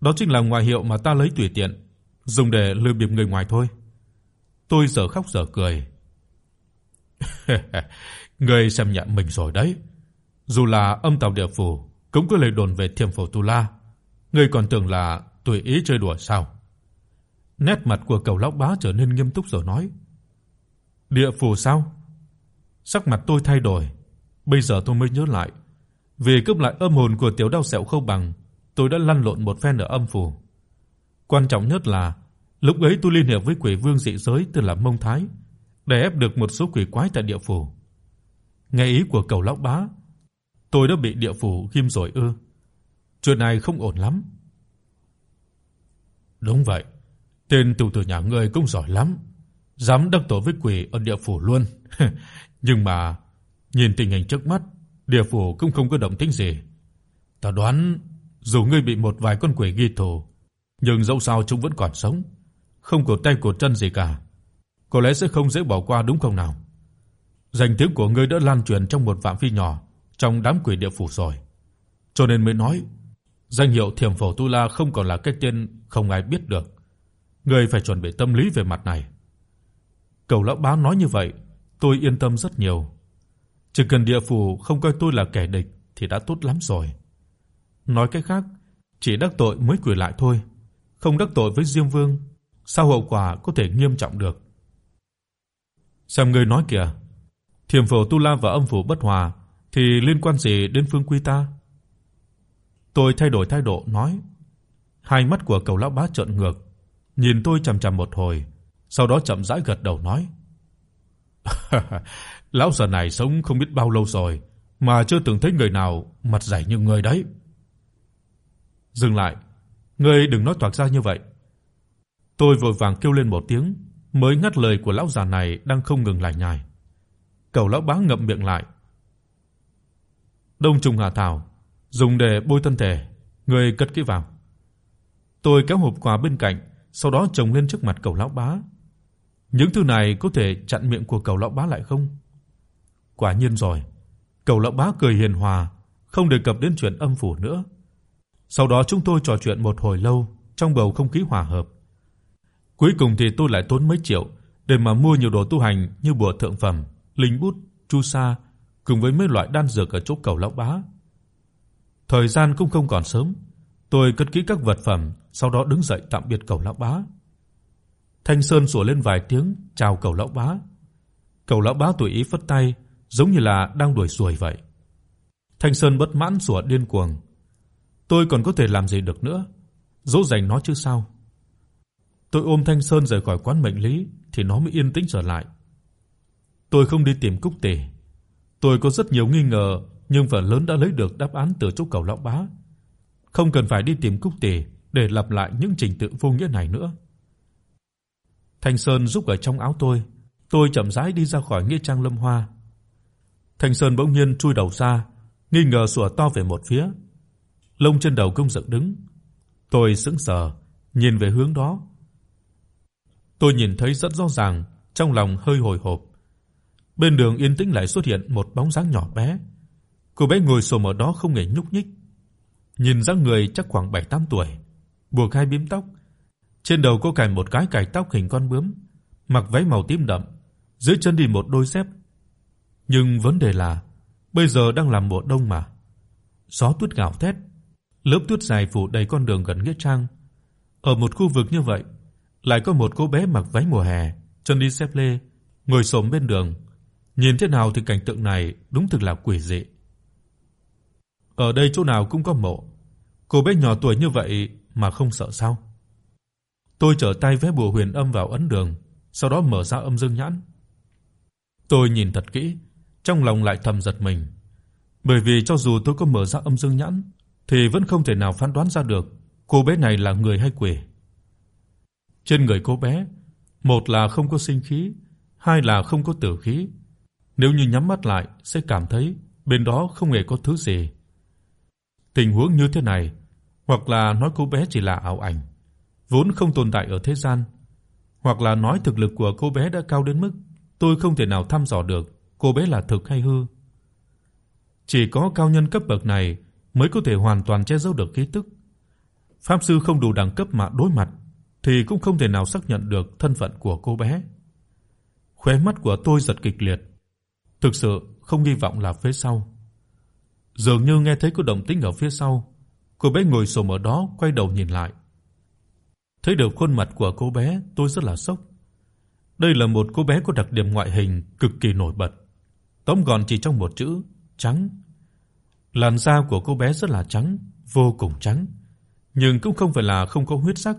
Đó chính là ngoại hiệu mà ta lấy tùy tiện, dùng để lừa bịp người ngoài thôi." Tôi giờ khóc giờ cười. "Ngươi xem nhẹ mình rồi đấy. Dù là âm tào địa phủ cũng cứ lời đồn về Thiểm Phổ Tu La, ngươi còn tưởng là tùy ý chơi đùa sao?" Nét mặt của Cầu lão bá trở nên nghiêm túc rồi nói: Địa phủ sao? Sắc mặt tôi thay đổi, bây giờ tôi mới nhớ lại, vì cướp lại âm hồn của tiểu đao sẹo khâu bằng, tôi đã lăn lộn một phen ở âm phủ. Quan trọng nhất là lúc ấy tôi liên hệ với quỷ vương dị giới tên là Mông Thái, để ép được một số quỷ quái tại địa phủ. Nghe ý của cầu lão bá, tôi đã bị địa phủ ghim rồi ư? Chuyện này không ổn lắm. Đúng vậy, tên tiểu tử nhà ngươi cũng giỏi lắm dám đắc tội với quỷ ở địa phủ luôn. Nhưng mà nhìn tình hình trước mắt, địa phủ cũng không có động tĩnh gì. Ta đoán dù ngươi bị một vài con quỷ ghi thù, nhưng dẫu sao chúng vẫn còn sống, không cột tay cột chân gì cả. Có lẽ sẽ không dễ bỏ qua đúng không nào? Danh tiếng của ngươi đã lan truyền trong một phạm vi nhỏ trong đám quỷ địa phủ rồi. Cho nên mới nói, danh hiệu Thiểm Phổ Tu La không còn là cái tên không ai biết được. Ngươi phải chuẩn bị tâm lý về mặt này. Cầu lão bá nói như vậy, tôi yên tâm rất nhiều. Chỉ cần địa phủ không coi tôi là kẻ địch thì đã tốt lắm rồi. Nói cách khác, chỉ đắc tội mới quỷ lại thôi, không đắc tội với Diêm Vương, sao hậu quả có thể nghiêm trọng được. Xem ngươi nói kìa, Thiểm phổ Tu La và âm phổ bất hòa thì liên quan gì đến Phương Quy ta? Tôi thay đổi thái độ nói. Hai mắt của Cầu lão bá trợn ngược, nhìn tôi chằm chằm một hồi, sau đó chậm rãi gật đầu nói: "Lão già này sống không biết bao lâu rồi mà chưa từng thấy người nào mặt dày như ngươi đấy." Dừng lại, ngươi đừng nói toạc ra như vậy. Tôi vội vàng kêu lên một tiếng, mới ngắt lời của lão già này đang không ngừng lải nhải. Cầu lão bá ngậm miệng lại. Đông trùng hạ thảo, dùng để bôi thân thể, người cất kỹ vào. Tôi kéo hộp quà bên cạnh, sau đó chồng lên trước mặt cầu lão bá, những thứ này có thể chặn miệng của Cầu lão bá lại không? Quả nhiên rồi. Cầu lão bá cười hiền hòa, không đề cập đến chuyện âm phủ nữa. Sau đó chúng tôi trò chuyện một hồi lâu trong bầu không khí hòa hợp. Cuối cùng thì tôi lại tốn mấy triệu để mà mua nhiều đồ tu hành như bùa thượng phẩm, linh bút, chu sa cùng với mấy loại đan dược ở chỗ Cầu lão bá. Thời gian cũng không còn sớm, tôi cất kỹ các vật phẩm, sau đó đứng dậy tạm biệt Cầu lão bá. Thanh Sơn sủa lên vài tiếng chào Cầu lão bá. Cầu lão bá tùy ý phất tay, giống như là đang đuổi ruồi vậy. Thanh Sơn bất mãn sủa điên cuồng. Tôi còn có thể làm gì được nữa? Dỗ dành nó chứ sao? Tôi ôm Thanh Sơn rời khỏi quán mệnh lý thì nó mới yên tĩnh trở lại. Tôi không đi tìm Cúc Tề. Tôi có rất nhiều nghi ngờ, nhưng phần lớn đã lấy được đáp án từ chỗ Cầu lão bá. Không cần phải đi tìm Cúc Tề để lặp lại những trình tự vô nghĩa này nữa. Thanh Sơn rúc ở trong áo tôi, tôi chậm rãi đi ra khỏi nghĩa trang Lâm Hoa. Thanh Sơn bỗng nhiên chui đầu ra, nghi ngờ sủa to về một phía. Lông trên đầu cũng dựng đứng. Tôi sững sờ, nhìn về hướng đó. Tôi nhìn thấy rất rõ ràng, trong lòng hơi hồi hộp. Bên đường yên tĩnh lại xuất hiện một bóng dáng nhỏ bé. Cô bé ngồi xổm ở đó không hề nhúc nhích. Nhìn dáng người chắc khoảng 7-8 tuổi, buộc hai bím tóc, trên đầu cô cài một cái cài tóc hình con bướm, mặc váy màu tím đậm, dưới chân đi một đôi dép. Nhưng vấn đề là bây giờ đang là mùa đông mà. Gió tuyết gào thét, lớp tuyết dài phủ đầy con đường gần nghĩa trang. Ở một khu vực như vậy, lại có một cô bé mặc váy mùa hè, chân đi xếp lê, ngồi xổm bên đường. Nhìn thế nào thì cảnh tượng này đúng thực là quỷ dị. Ở đây chỗ nào cũng có mộ. Cô bé nhỏ tuổi như vậy mà không sợ sao? Tôi trở tay vẽ bùa huyền âm vào ấn đường, sau đó mở ra âm dương nhãn. Tôi nhìn thật kỹ, trong lòng lại thầm giật mình, bởi vì cho dù tôi có mở ra âm dương nhãn thì vẫn không thể nào phán đoán ra được cô bé này là người hay quỷ. Trên người cô bé, một là không có sinh khí, hai là không có tử khí. Nếu như nhắm mắt lại sẽ cảm thấy bên đó không hề có thứ gì. Tình huống như thế này, hoặc là nói cô bé chỉ là ảo ảnh, vốn không tồn tại ở thế gian, hoặc là nói thực lực của cô bé đã cao đến mức tôi không thể nào thăm dò được cô bé là thực hay hư. Chỉ có cao nhân cấp bậc này mới có thể hoàn toàn che giấu được khí tức. Pháp sư không đủ đẳng cấp mà đối mặt thì cũng không thể nào xác nhận được thân phận của cô bé. Khóe mắt của tôi giật kịch liệt. Thực sự không hy vọng là phía sau. Dường như nghe thấy có động tĩnh ở phía sau, cô bé ngồi xổm ở đó quay đầu nhìn lại. Thấy được khuôn mặt của cô bé, tôi rất là sốc. Đây là một cô bé có đặc điểm ngoại hình cực kỳ nổi bật. Tóm gọn chỉ trong một chữ, trắng. Làn da của cô bé rất là trắng, vô cùng trắng, nhưng cũng không phải là không có huyết sắc.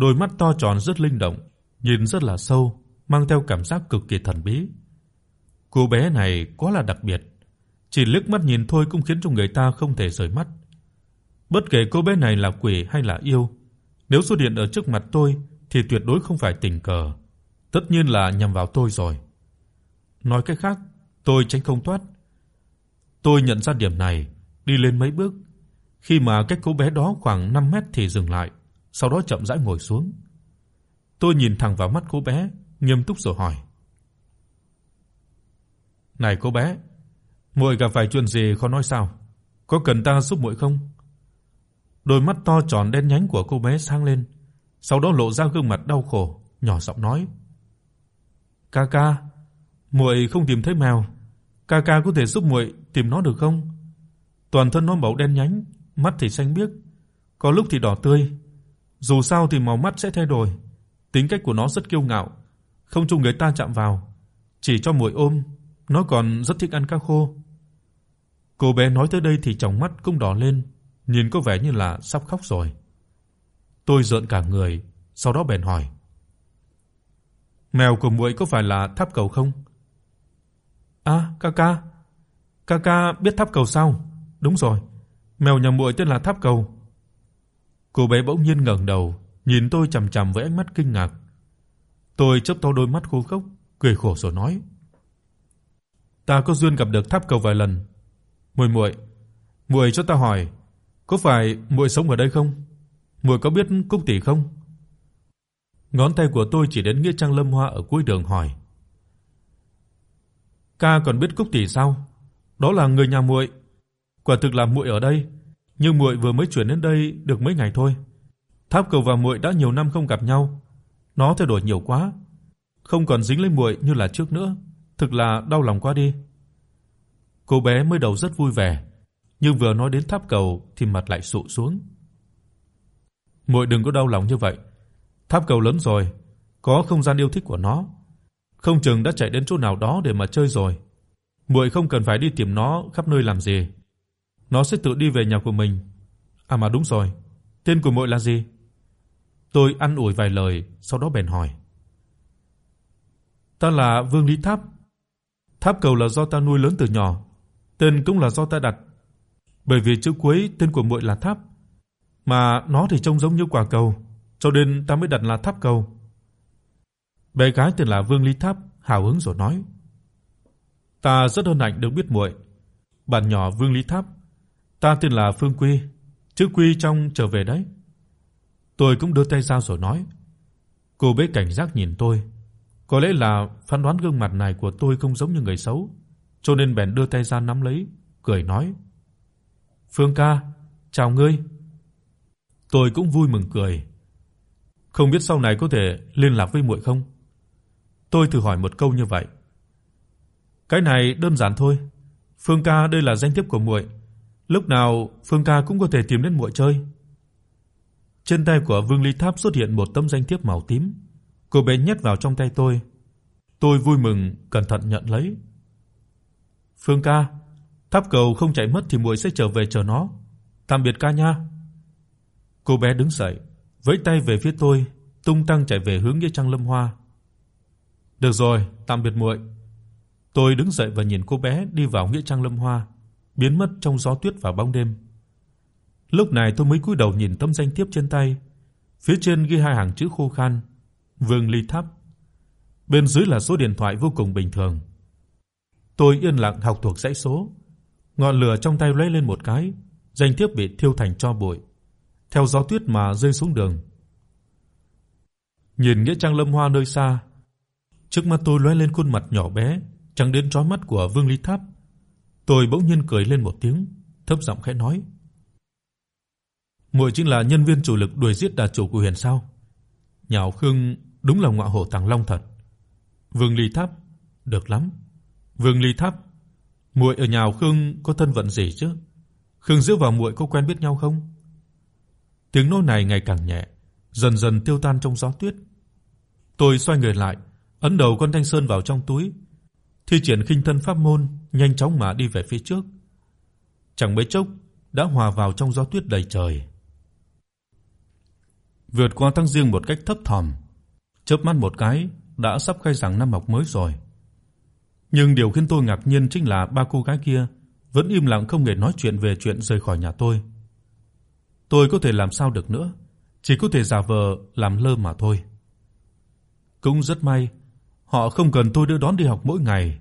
Đôi mắt to tròn rất linh động, nhìn rất là sâu, mang theo cảm giác cực kỳ thần bí. Cô bé này quá là đặc biệt, chỉ liếc mắt nhìn thôi cũng khiến cho người ta không thể rời mắt. Bất kể cô bé này là quỷ hay là yêu, nếu xuất hiện ở trước mặt tôi thì tuyệt đối không phải tình cờ, tất nhiên là nhằm vào tôi rồi. Nói cách khác, tôi tránh không thoát. Tôi nhận ra điểm này, đi lên mấy bước, khi mà cách cô bé đó khoảng 5 mét thì dừng lại, sau đó chậm rãi ngồi xuống. Tôi nhìn thẳng vào mắt cô bé, nghiêm túc rồi hỏi: "Này cô bé, muội gặp phải chuyện gì khó nói sao? Có cần ta giúp muội không?" Đôi mắt to tròn đen nhánh của cô bé sáng lên, sau đó lộ ra gương mặt đau khổ, nhỏ giọng nói: "Ca ca, muội không tìm thấy mèo, ca ca có thể giúp muội tìm nó được không? Toàn thân nó màu đen nhánh, mắt thì xanh biếc, có lúc thì đỏ tươi, dù sao thì màu mắt sẽ thay đổi. Tính cách của nó rất kiêu ngạo, không cho người ta chạm vào, chỉ cho muội ôm, nó còn rất thích ăn cá khô." Cô bé nói tới đây thì tròng mắt cũng đỏ lên, nhìn có vẻ như là sắp khóc rồi. Tôi rợn cả người, sau đó bèn hỏi: "Mèo của muội có phải là Tháp Cầu không?" "À, ca ca. Ca ca biết Tháp Cầu sao? Đúng rồi, mèo nhà muội tên là Tháp Cầu." Cô bé bỗng nhiên ngẩng đầu, nhìn tôi chằm chằm với ánh mắt kinh ngạc. Tôi chớp to đôi mắt khô khốc, cười khổ rồi nói: "Ta có duyên gặp được Tháp Cầu vài lần. Muội muội, muội cho ta hỏi, có phải muội sống ở đây không? Muội có biết Cúc tỷ không?" Ngón tay của tôi chỉ đến nghĩa trang Lâm Hoa ở cuối đường hỏi. "Ca còn biết Cúc tỷ sao? Đó là người nhà muội. Quả thực là muội ở đây, nhưng muội vừa mới chuyển đến đây được mấy ngày thôi. Tháp Cầu và muội đã nhiều năm không gặp nhau, nó thay đổi nhiều quá, không còn dính lấy muội như là trước nữa, thực là đau lòng quá đi." Cô bé mới đầu rất vui vẻ, nhưng vừa nói đến tháp cầu thì mặt lại sụ xuống. Muội đừng có đau lòng như vậy. Tháp cầu lớn rồi, có không gian yêu thích của nó, không chừng đã chạy đến chỗ nào đó để mà chơi rồi. Muội không cần phải đi tìm nó khắp nơi làm gì. Nó sẽ tự đi về nhà của mình. À mà đúng rồi, tên của muội là gì? Tôi ăn ủi vài lời, sau đó bèn hỏi. Ta là Vương Lý Tháp. Tháp cầu là do ta nuôi lớn từ nhỏ, tên cũng là do ta đặt bởi vì chữ cuối tên của muội là Tháp, mà nó thì trông giống như quả cầu, cho nên ta mới đặt là Tháp cầu. Bé gái tên là Vương Lý Tháp hào hứng rồi nói: "Ta rất hân hạnh được biết muội, Bạn nhỏ Vương Lý Tháp, ta tên là Phương Quy, chữ Quy trong trở về đấy." Tôi cũng đưa tay ra rồi nói. Cô bé cảnh giác nhìn tôi, có lẽ là phán đoán gương mặt này của tôi không giống như người xấu, cho nên bèn đưa tay ra nắm lấy, cười nói: "Phương ca, chào ngươi." Tôi cũng vui mừng cười. Không biết sau này có thể liên lạc với muội không? Tôi thử hỏi một câu như vậy. Cái này đơn giản thôi. Phương ca đây là danh thiếp của muội, lúc nào Phương ca cũng có thể tìm đến muội chơi. Trên tay của Vương Ly Tháp xuất hiện một tấm danh thiếp màu tím. Cô bé nhét vào trong tay tôi. Tôi vui mừng cẩn thận nhận lấy. "Phương ca, tháp cầu không chạy mất thì muội sẽ trở về chờ nó. Tạm biệt ca nha." Cô bé đứng dậy, vẫy tay về phía tôi, tung tăng chạy về hướng nghĩa trang Lâm Hoa. "Được rồi, tạm biệt muội." Tôi đứng dậy và nhìn cô bé đi vào nghĩa trang Lâm Hoa, biến mất trong gió tuyết và bóng đêm. Lúc này tôi mới cúi đầu nhìn tấm danh thiếp trên tay, phía trên ghi hai hàng chữ khô khan: Vương Ly Tháp. Bên dưới là số điện thoại vô cùng bình thường. Tôi yên lặng học thuộc dãy số. Ngọn lửa trong tay lóe lên một cái, danh thiếp bị thiêu thành tro bụi, theo gió tuyết mà rơi xuống đường. Nhìn nghĩa trang Lâm Hoa nơi xa, trước mắt tôi lóe lên khuôn mặt nhỏ bé, trắng đến chói mắt của Vương Ly Tháp. Tôi bỗng nhiên cười lên một tiếng, thấp giọng khẽ nói: "Muội chính là nhân viên chủ lực đuổi giết đà chủ của Huyền sao?" nhào Khương đúng là ngọa hổ tàng long thật. Vương Ly Tháp, được lắm. Vương Ly Tháp, muội ở nhà Khương có thân phận gì chứ? Khương Diễu và muội có quen biết nhau không? Tiếng nói này ngày càng nhẹ, dần dần tiêu tan trong gió tuyết. Tôi xoay người lại, ấn đầu con thanh sơn vào trong túi, thi triển khinh thân pháp môn, nhanh chóng mà đi về phía trước. Chẳng mấy chốc đã hòa vào trong gió tuyết đầy trời. Vượt qua tăng dương một cách thấp thỏm, chớp mắt một cái đã sắp khai giảng năm học mới rồi. Nhưng điều khiến tôi ngạc nhiên chính là ba cô gái kia vẫn im lặng không hề nói chuyện về chuyện rời khỏi nhà tôi. Tôi có thể làm sao được nữa, chỉ có thể giả vờ làm lơ mà thôi. Cũng rất may, họ không cần tôi đưa đón đi học mỗi ngày,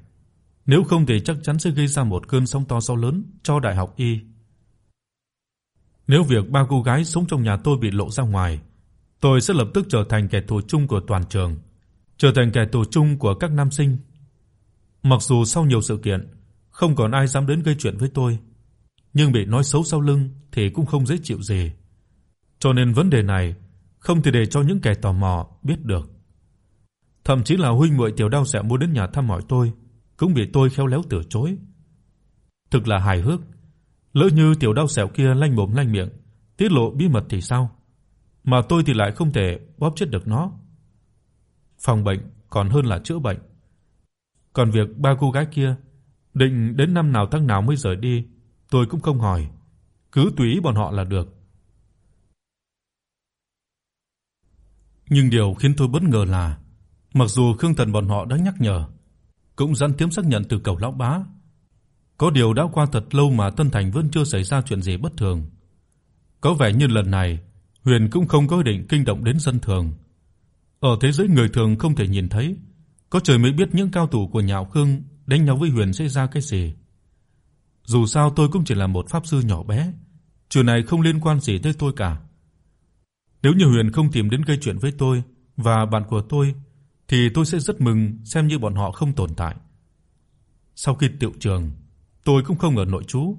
nếu không thì chắc chắn sẽ gây ra một cơn sóng to gió lớn cho đại học y. Nếu việc ba cô gái sống trong nhà tôi bị lộ ra ngoài, tôi sẽ lập tức trở thành kẻ thù chung của toàn trường, trở thành kẻ thù chung của các nam sinh. Mặc dù sau nhiều sự kiện, không còn ai dám đến gây chuyện với tôi, nhưng bị nói xấu sau lưng thì cũng không dễ chịu gì. Cho nên vấn đề này không thể để cho những kẻ tò mò biết được. Thậm chí là huynh muội Tiểu Đao sẽ muốn đến nhà thăm hỏi tôi, cũng bị tôi khéo léo từ chối. Thực là hài hước, lỡ như Tiểu đau Sẹo kia lanh mồm lanh miệng, tiết lộ bí mật thì sao? Mà tôi thì lại không thể bóp chết được nó. Phòng bệnh còn hơn là chữa bệnh. Còn việc ba cô gái kia định đến năm nào tháng nào mới rời đi, tôi cũng không hỏi, cứ tùy ý bọn họ là được. Nhưng điều khiến tôi bất ngờ là mặc dù Khương Thần bọn họ đã nhắc nhở, cũng dẫn tiếm xác nhận từ cầu lão bá, có điều đã qua thật lâu mà Tân Thành vẫn chưa xảy ra chuyện gì bất thường. Có vẻ như lần này Huyền cũng không có ý định kinh động đến dân thường. Ở thế giới người thường không thể nhìn thấy, có trời mới biết những cao thủ của Nhạo Khương đánh nhau với Huyền sẽ ra cái gì. Dù sao tôi cũng chỉ là một pháp sư nhỏ bé, chuyện này không liên quan gì tới tôi cả. Nếu như Huyền không tìm đến gây chuyện với tôi và bạn của tôi thì tôi sẽ rất mừng xem như bọn họ không tồn tại. Sau khi tiệu trường, tôi cũng không ở nội trú.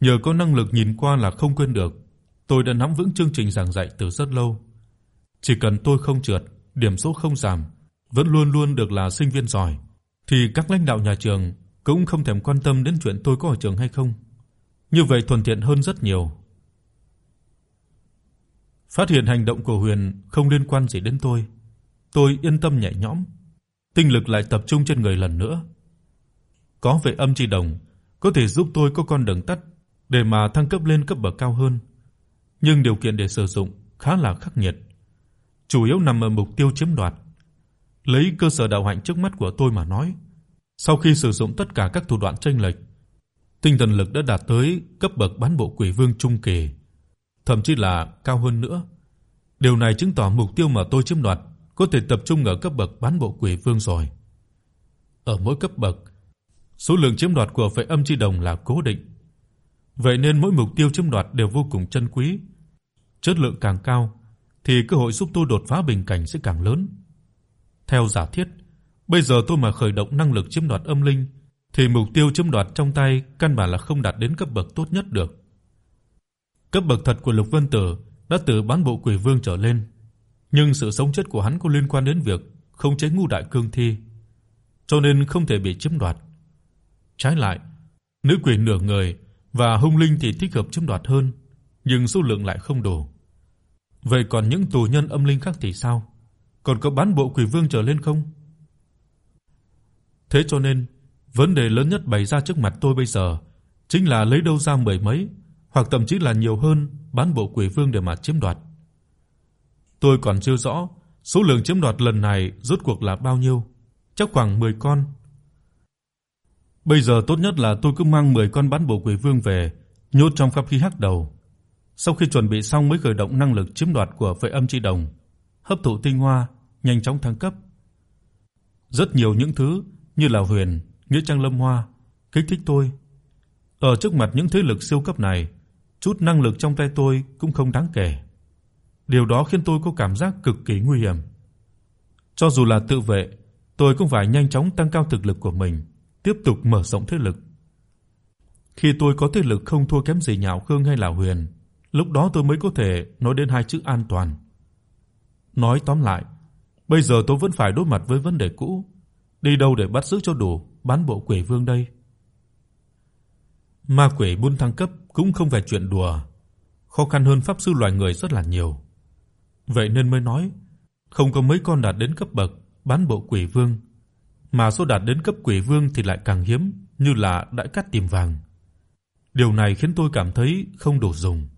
Nhờ có năng lực nhìn qua là không quên được, tôi đã nắm vững chương trình giảng dạy từ rất lâu. Chỉ cần tôi không trượt, điểm số không giảm, vẫn luôn luôn được là sinh viên giỏi, thì các lãnh đạo nhà trường cũng không thèm quan tâm đến chuyện tôi có ở trường hay không. Như vậy thuận tiện hơn rất nhiều. Phát hiện hành động của Huyền không liên quan gì đến tôi, tôi yên tâm nhẹ nhõm, tinh lực lại tập trung trên người lần nữa. Có vệ âm chi đồng có thể giúp tôi có con đường tắt để mà thăng cấp lên cấp bậc cao hơn, nhưng điều kiện để sử dụng khá là khắc nghiệt, chủ yếu nằm ở mục tiêu chiếm đoạt. Lấy cơ sở đạo hạnh trước mắt của tôi mà nói, sau khi sử dụng tất cả các thủ đoạn chênh lệch, tinh thần lực đã đạt tới cấp bậc bán bộ quỷ vương trung kỳ, thậm chí là cao hơn nữa. Điều này chứng tỏ mục tiêu mà tôi chiếm đoạt có thể tập trung ở cấp bậc bán bộ quỷ vương rồi. Ở mỗi cấp bậc, số lượng chiếm đoạt của phệ âm chi đồng là cố định. Vậy nên mỗi mục tiêu chiếm đoạt đều vô cùng chân quý. Chất lượng càng cao thì cơ hội giúp tôi đột phá bình cảnh sẽ càng lớn. Theo giả thiết, bây giờ tôi mà khởi động năng lực chiếm đoạt âm linh thì mục tiêu chiếm đoạt trong tay căn bản là không đạt đến cấp bậc tốt nhất được. Cấp bậc thật của Lục Vân Tử đã từ bán bộ quỷ vương trở lên, nhưng sự sống chết của hắn có liên quan đến việc không chế ngu đại cương thi, cho nên không thể bị chiếm đoạt. Trái lại, nữ quỷ nửa người và hung linh thì thích hợp chiếm đoạt hơn, nhưng số lượng lại không đủ. Vậy còn những tù nhân âm linh khác thì sao? Còn có bán bộ quỷ vương trở lên không? Thế cho nên, vấn đề lớn nhất bày ra trước mặt tôi bây giờ chính là lấy đâu ra mười mấy hoặc thậm chí là nhiều hơn bán bộ quỷ vương để mà chiếm đoạt. Tôi còn chưa rõ số lượng chiếm đoạt lần này rốt cuộc là bao nhiêu, chắc khoảng 10 con. Bây giờ tốt nhất là tôi cứ mang 10 con bán bộ quỷ vương về, nhốt trong pháp khí hắc đầu. Sau khi chuẩn bị xong mới khởi động năng lực chiếm đoạt của Phệ Âm Chi Đồng, hấp thụ tinh hoa, nhanh chóng thăng cấp. Rất nhiều những thứ như là huyền, nghĩa trang lâm hoa kích thích tôi. Ở trước mặt những thế lực siêu cấp này, chút năng lực trong tay tôi cũng không đáng kể. Điều đó khiến tôi có cảm giác cực kỳ nguy hiểm. Cho dù là tự vệ, tôi cũng phải nhanh chóng tăng cao thực lực của mình, tiếp tục mở rộng thế lực. Khi tôi có thế lực không thua kém gì Nhạo Khương hay là Huyền, lúc đó tôi mới có thể nói đến hai chữ an toàn. Nói tóm lại, bây giờ tôi vẫn phải đối mặt với vấn đề cũ, đi đâu để bắt giữ cho đủ bán bộ quỷ vương đây? Ma quỷ buôn thăng cấp cũng không phải chuyện đùa, khó khăn hơn pháp sư loài người rất là nhiều. Vậy nên mới nói, không có mấy con đạt đến cấp bậc bán bộ quỷ vương, mà số đạt đến cấp quỷ vương thì lại càng hiếm, như là đại cát tìm vàng. Điều này khiến tôi cảm thấy không đủ dùng.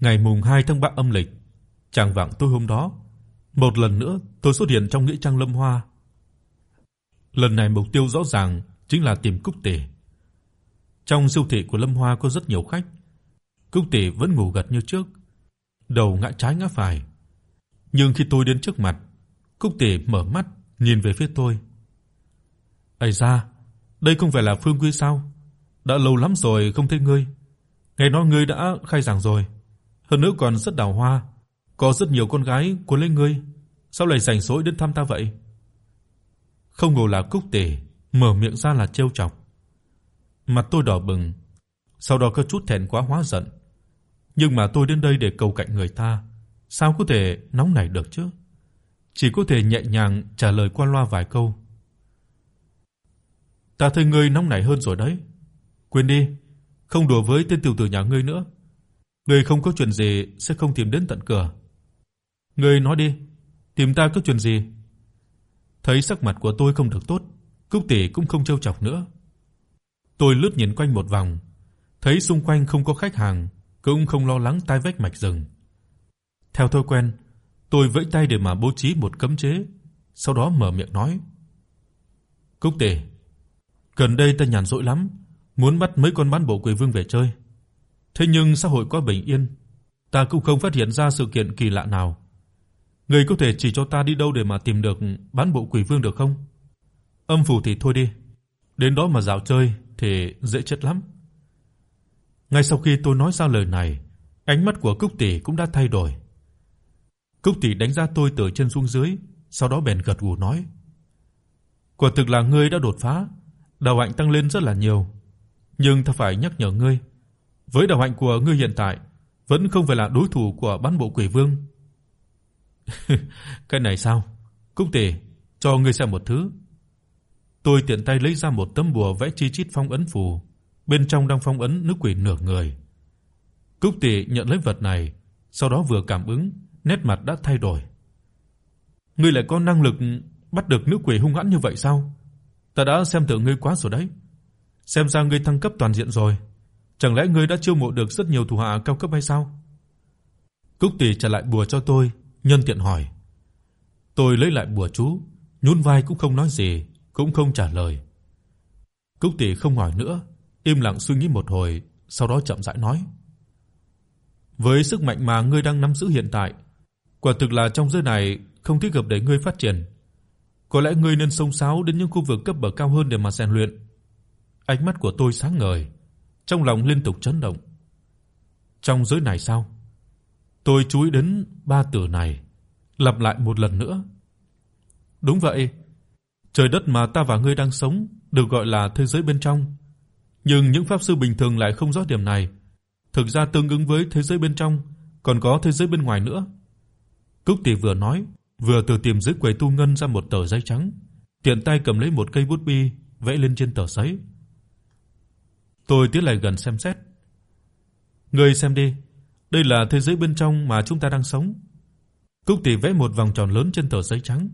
Ngày mùng 2 tháng 3 âm lịch, chạng vạng tối hôm đó, một lần nữa tôi xuất hiện trong nghĩa trang Lâm Hoa. Lần này mục tiêu rõ ràng chính là tìm Cúc Tỷ. Trong siêu thị của Lâm Hoa có rất nhiều khách. Cúc Tỷ vẫn ngủ gật như trước, đầu ngã trái ngã phải. Nhưng khi tôi đến trước mặt, Cúc Tỷ mở mắt, nhìn về phía tôi. "Ây da, đây không phải là Phương Quy sao? Đã lâu lắm rồi không thấy ngươi. Nghe nói ngươi đã khai giảng rồi, hơn nữa còn rất đào hoa, có rất nhiều con gái cuốn lấy ngươi, sao lại rảnh rỗi đến thăm ta vậy?" Không ngờ là Cúc Tỷ mở miệng ra là trêu chọc. Mặt tôi đỏ bừng, sau đó có chút thẹn quá hóa giận. Nhưng mà tôi đến đây để cầu cạnh người ta, sao có thể nóng nảy được chứ? Chỉ có thể nhẹ nhàng trả lời qua loa vài câu. Ta thấy ngươi nóng nảy hơn rồi đấy. Quên đi, không đùa với tên tiểu tử nhà ngươi nữa. Ngươi không có chuyện gì sẽ không tìm đến tận cửa. Ngươi nói đi, tìm ta có chuyện gì? Thấy sắc mặt của tôi không được tốt, Cúc tỷ cũng không trêu chọc nữa. Tôi lướt nhìn quanh một vòng, thấy xung quanh không có khách hàng, cũng không lo lắng tai vách mạch rừng. Theo thói quen, tôi vẫy tay để mà bố trí một cấm chế, sau đó mở miệng nói: "Cúc tề gần đây ta nhàn rỗi lắm, muốn bắt mấy con bán bộ quỷ vương về chơi. Thế nhưng xã hội quá bình yên, ta cũng không phát hiện ra sự kiện kỳ lạ nào. Ngươi có thể chỉ cho ta đi đâu để mà tìm được bán bộ quỷ vương được không? Âm phủ thì thôi đi, đến đó mà dạo chơi thì dễ chết lắm." Ngay sau khi tôi nói ra lời này, ánh mắt của Cúc tỷ cũng đã thay đổi. Cúc tỷ đánh giá tôi từ trên xuống dưới, sau đó bèn gật gù nói: "Quả thực là ngươi đã đột phá, đạo hạnh tăng lên rất là nhiều, nhưng ta phải nhắc nhở ngươi, với đạo hạnh của ngươi hiện tại, vẫn không phải là đối thủ của bán bộ quỷ vương." "Cái này sao? Cúc tỷ, cho ngươi xem một thứ." Tôi tiện tay lấy ra một tấm bùa vẽ chi chít phong ấn phù, bên trong đang phong ấn nữ quỷ nửa người. Cúc Tỷ nhận lấy vật này, sau đó vừa cảm ứng, nét mặt đã thay đổi. Ngươi lại có năng lực bắt được nữ quỷ hung hãn như vậy sao? Ta đã xem thường ngươi quá rồi đấy. Xem ra ngươi thăng cấp toàn diện rồi. Chẳng lẽ ngươi đã chiêu mộ được rất nhiều thủ hạ cao cấp hay sao? Cúc Tỷ trả lại bùa cho tôi, nhân tiện hỏi. Tôi lấy lại bùa chú, nhún vai cũng không nói gì, cũng không trả lời. Cúc Tỷ không hỏi nữa, im lặng suy nghĩ một hồi, sau đó chậm rãi nói: "Với sức mạnh mà ngươi đang nắm giữ hiện tại, quả thực là trong giới này không thích hợp để ngươi phát triển. có lẽ ngươi nên sông sáo đến những khu vực cấp bậc cao hơn để mà rèn luyện." Ánh mắt của tôi sáng ngời, trong lòng liên tục chấn động. Trong giới này sao? Tôi chú ý đến ba từ này, lặp lại một lần nữa. Đúng vậy, trời đất mà ta và ngươi đang sống được gọi là thế giới bên trong, nhưng những pháp sư bình thường lại không rõ điểm này. Thực ra tương ứng với thế giới bên trong còn có thế giới bên ngoài nữa. Cúc Tỷ vừa nói, vừa từ tìm dưới quầy tu ngân ra một tờ giấy trắng, tiện tay cầm lấy một cây bút bi vẽ lên trên tờ giấy. Tôi tiến lại gần xem xét. "Ngươi xem đi, đây là thế giới bên trong mà chúng ta đang sống." Cúc Tỷ vẽ một vòng tròn lớn trên tờ giấy trắng,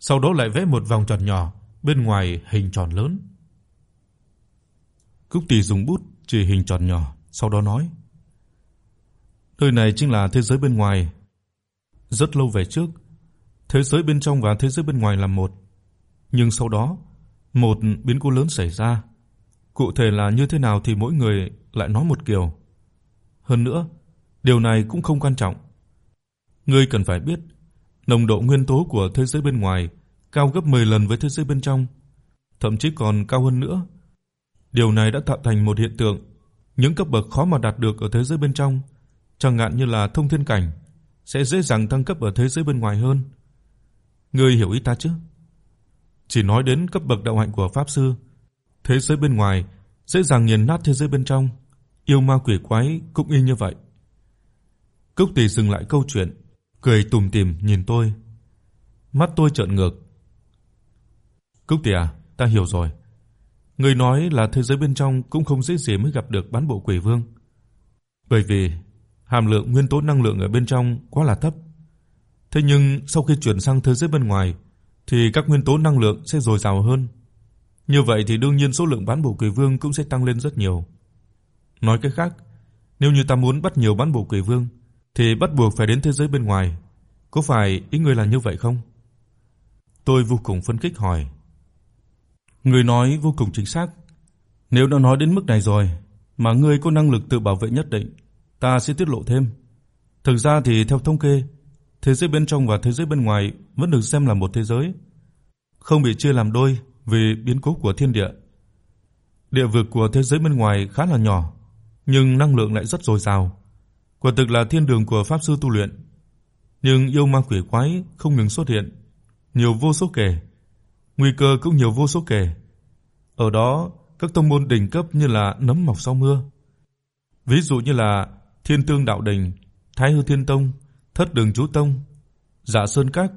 sau đó lại vẽ một vòng tròn nhỏ bên ngoài hình tròn lớn. Cúc Tỷ dùng bút chỉ hình tròn nhỏ, sau đó nói: "Nơi này chính là thế giới bên ngoài. Rất lâu về trước, thế giới bên trong và thế giới bên ngoài là một, nhưng sau đó một biến cố lớn xảy ra. Cụ thể là như thế nào thì mỗi người lại nói một kiểu. Hơn nữa, điều này cũng không quan trọng. Ngươi cần phải biết, nồng độ nguyên tố của thế giới bên ngoài cao gấp 10 lần với thế giới bên trong, thậm chí còn cao hơn nữa. Điều này đã tạo thành một hiện tượng, những cấp bậc khó mà đạt được ở thế giới bên trong, chẳng hạn như là thông thiên cảnh, sẽ dễ dàng thăng cấp ở thế giới bên ngoài hơn. Ngươi hiểu ý ta chứ? Chỉ nói đến cấp bậc đạo hạnh của pháp sư, thế giới bên ngoài dễ dàng nghiền nát thế giới bên trong, yêu ma quỷ quái cũng y như vậy. Cốc Tỷ dừng lại câu chuyện, cười tủm tỉm nhìn tôi. Mắt tôi trợn ngược. "Cốc Tỷ à, ta hiểu rồi người nói là thế giới bên trong cũng không dễ gì mới gặp được bán bộ quỷ vương. Bởi vì hàm lượng nguyên tố năng lượng ở bên trong quá là thấp. Thế nhưng sau khi chuyển sang thế giới bên ngoài thì các nguyên tố năng lượng sẽ dồi dào hơn. Như vậy thì đương nhiên số lượng bán bộ quỷ vương cũng sẽ tăng lên rất nhiều. Nói cách khác, nếu như ta muốn bắt nhiều bán bộ quỷ vương thì bắt buộc phải đến thế giới bên ngoài. Có phải ý người là như vậy không? Tôi vô cùng phấn khích hỏi. Ngươi nói vô cùng chính xác. Nếu đã nói đến mức này rồi mà ngươi có năng lực tự bảo vệ nhất định, ta sẽ tiết lộ thêm. Thực ra thì theo thống kê, thế giới bên trong và thế giới bên ngoài vẫn được xem là một thế giới, không bị chia làm đôi vì biến cố của thiên địa. Địa vực của thế giới bên ngoài khá là nhỏ, nhưng năng lượng lại rất dồi dào. Quả thực là thiên đường của pháp sư tu luyện. Nhưng yêu ma quỷ quái không ngừng xuất hiện, nhiều vô số kể. Nguy cơ cũng nhiều vô số kể. Ở đó, các tông môn đỉnh cấp như là nấm mọc sau mưa. Ví dụ như là Thiên Tương Đạo Đình, Thái Hư Thiên Tông, Thất Đường Chú Tông, Dạ Sơn Các,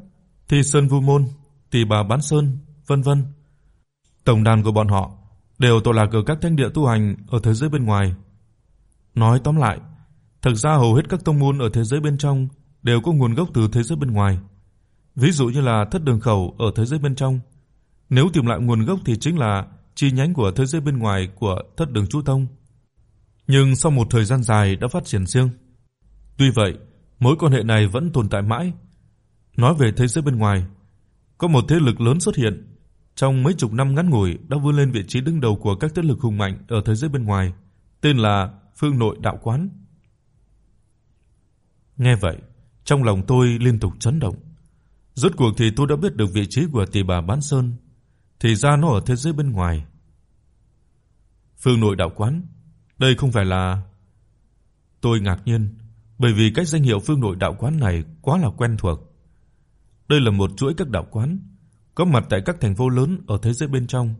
Thi Sơn Vu Môn, Tỷ Bà Bán Sơn, vân vân. Tổng đàn của bọn họ đều tụ lạc ở các thánh địa tu hành ở thế giới bên ngoài. Nói tóm lại, thực ra hầu hết các tông môn ở thế giới bên trong đều có nguồn gốc từ thế giới bên ngoài. Ví dụ như là Thất Đường Khẩu ở thế giới bên trong, nếu tìm lại nguồn gốc thì chính là chi nhánh của thế giới bên ngoài của Thất Đường chu Tông. Nhưng sau một thời gian dài đã phát triển riêng. Tuy vậy, mối quan hệ này vẫn tồn tại mãi. Nói về thế giới bên ngoài, có một thế lực lớn xuất hiện, trong mấy chục năm ngắn ngủi đã vươn lên vị trí đứng đầu của các thế lực hùng mạnh ở thế giới bên ngoài, tên là Phương Nội Đạo Quán. Nghe vậy, trong lòng tôi liên tục chấn động. Rốt cuộc thì tôi đã biết được vị trí của tỷ bà Bán Sơn, thì ra nó ở thế giới bên ngoài. Phương Nội Đạo Quán, đây không phải là Tôi ngạc nhiên, bởi vì cái danh hiệu Phương Nội Đạo Quán này quá là quen thuộc. Đây là một chuỗi các đạo quán có mặt tại các thành phố lớn ở thế giới bên trong.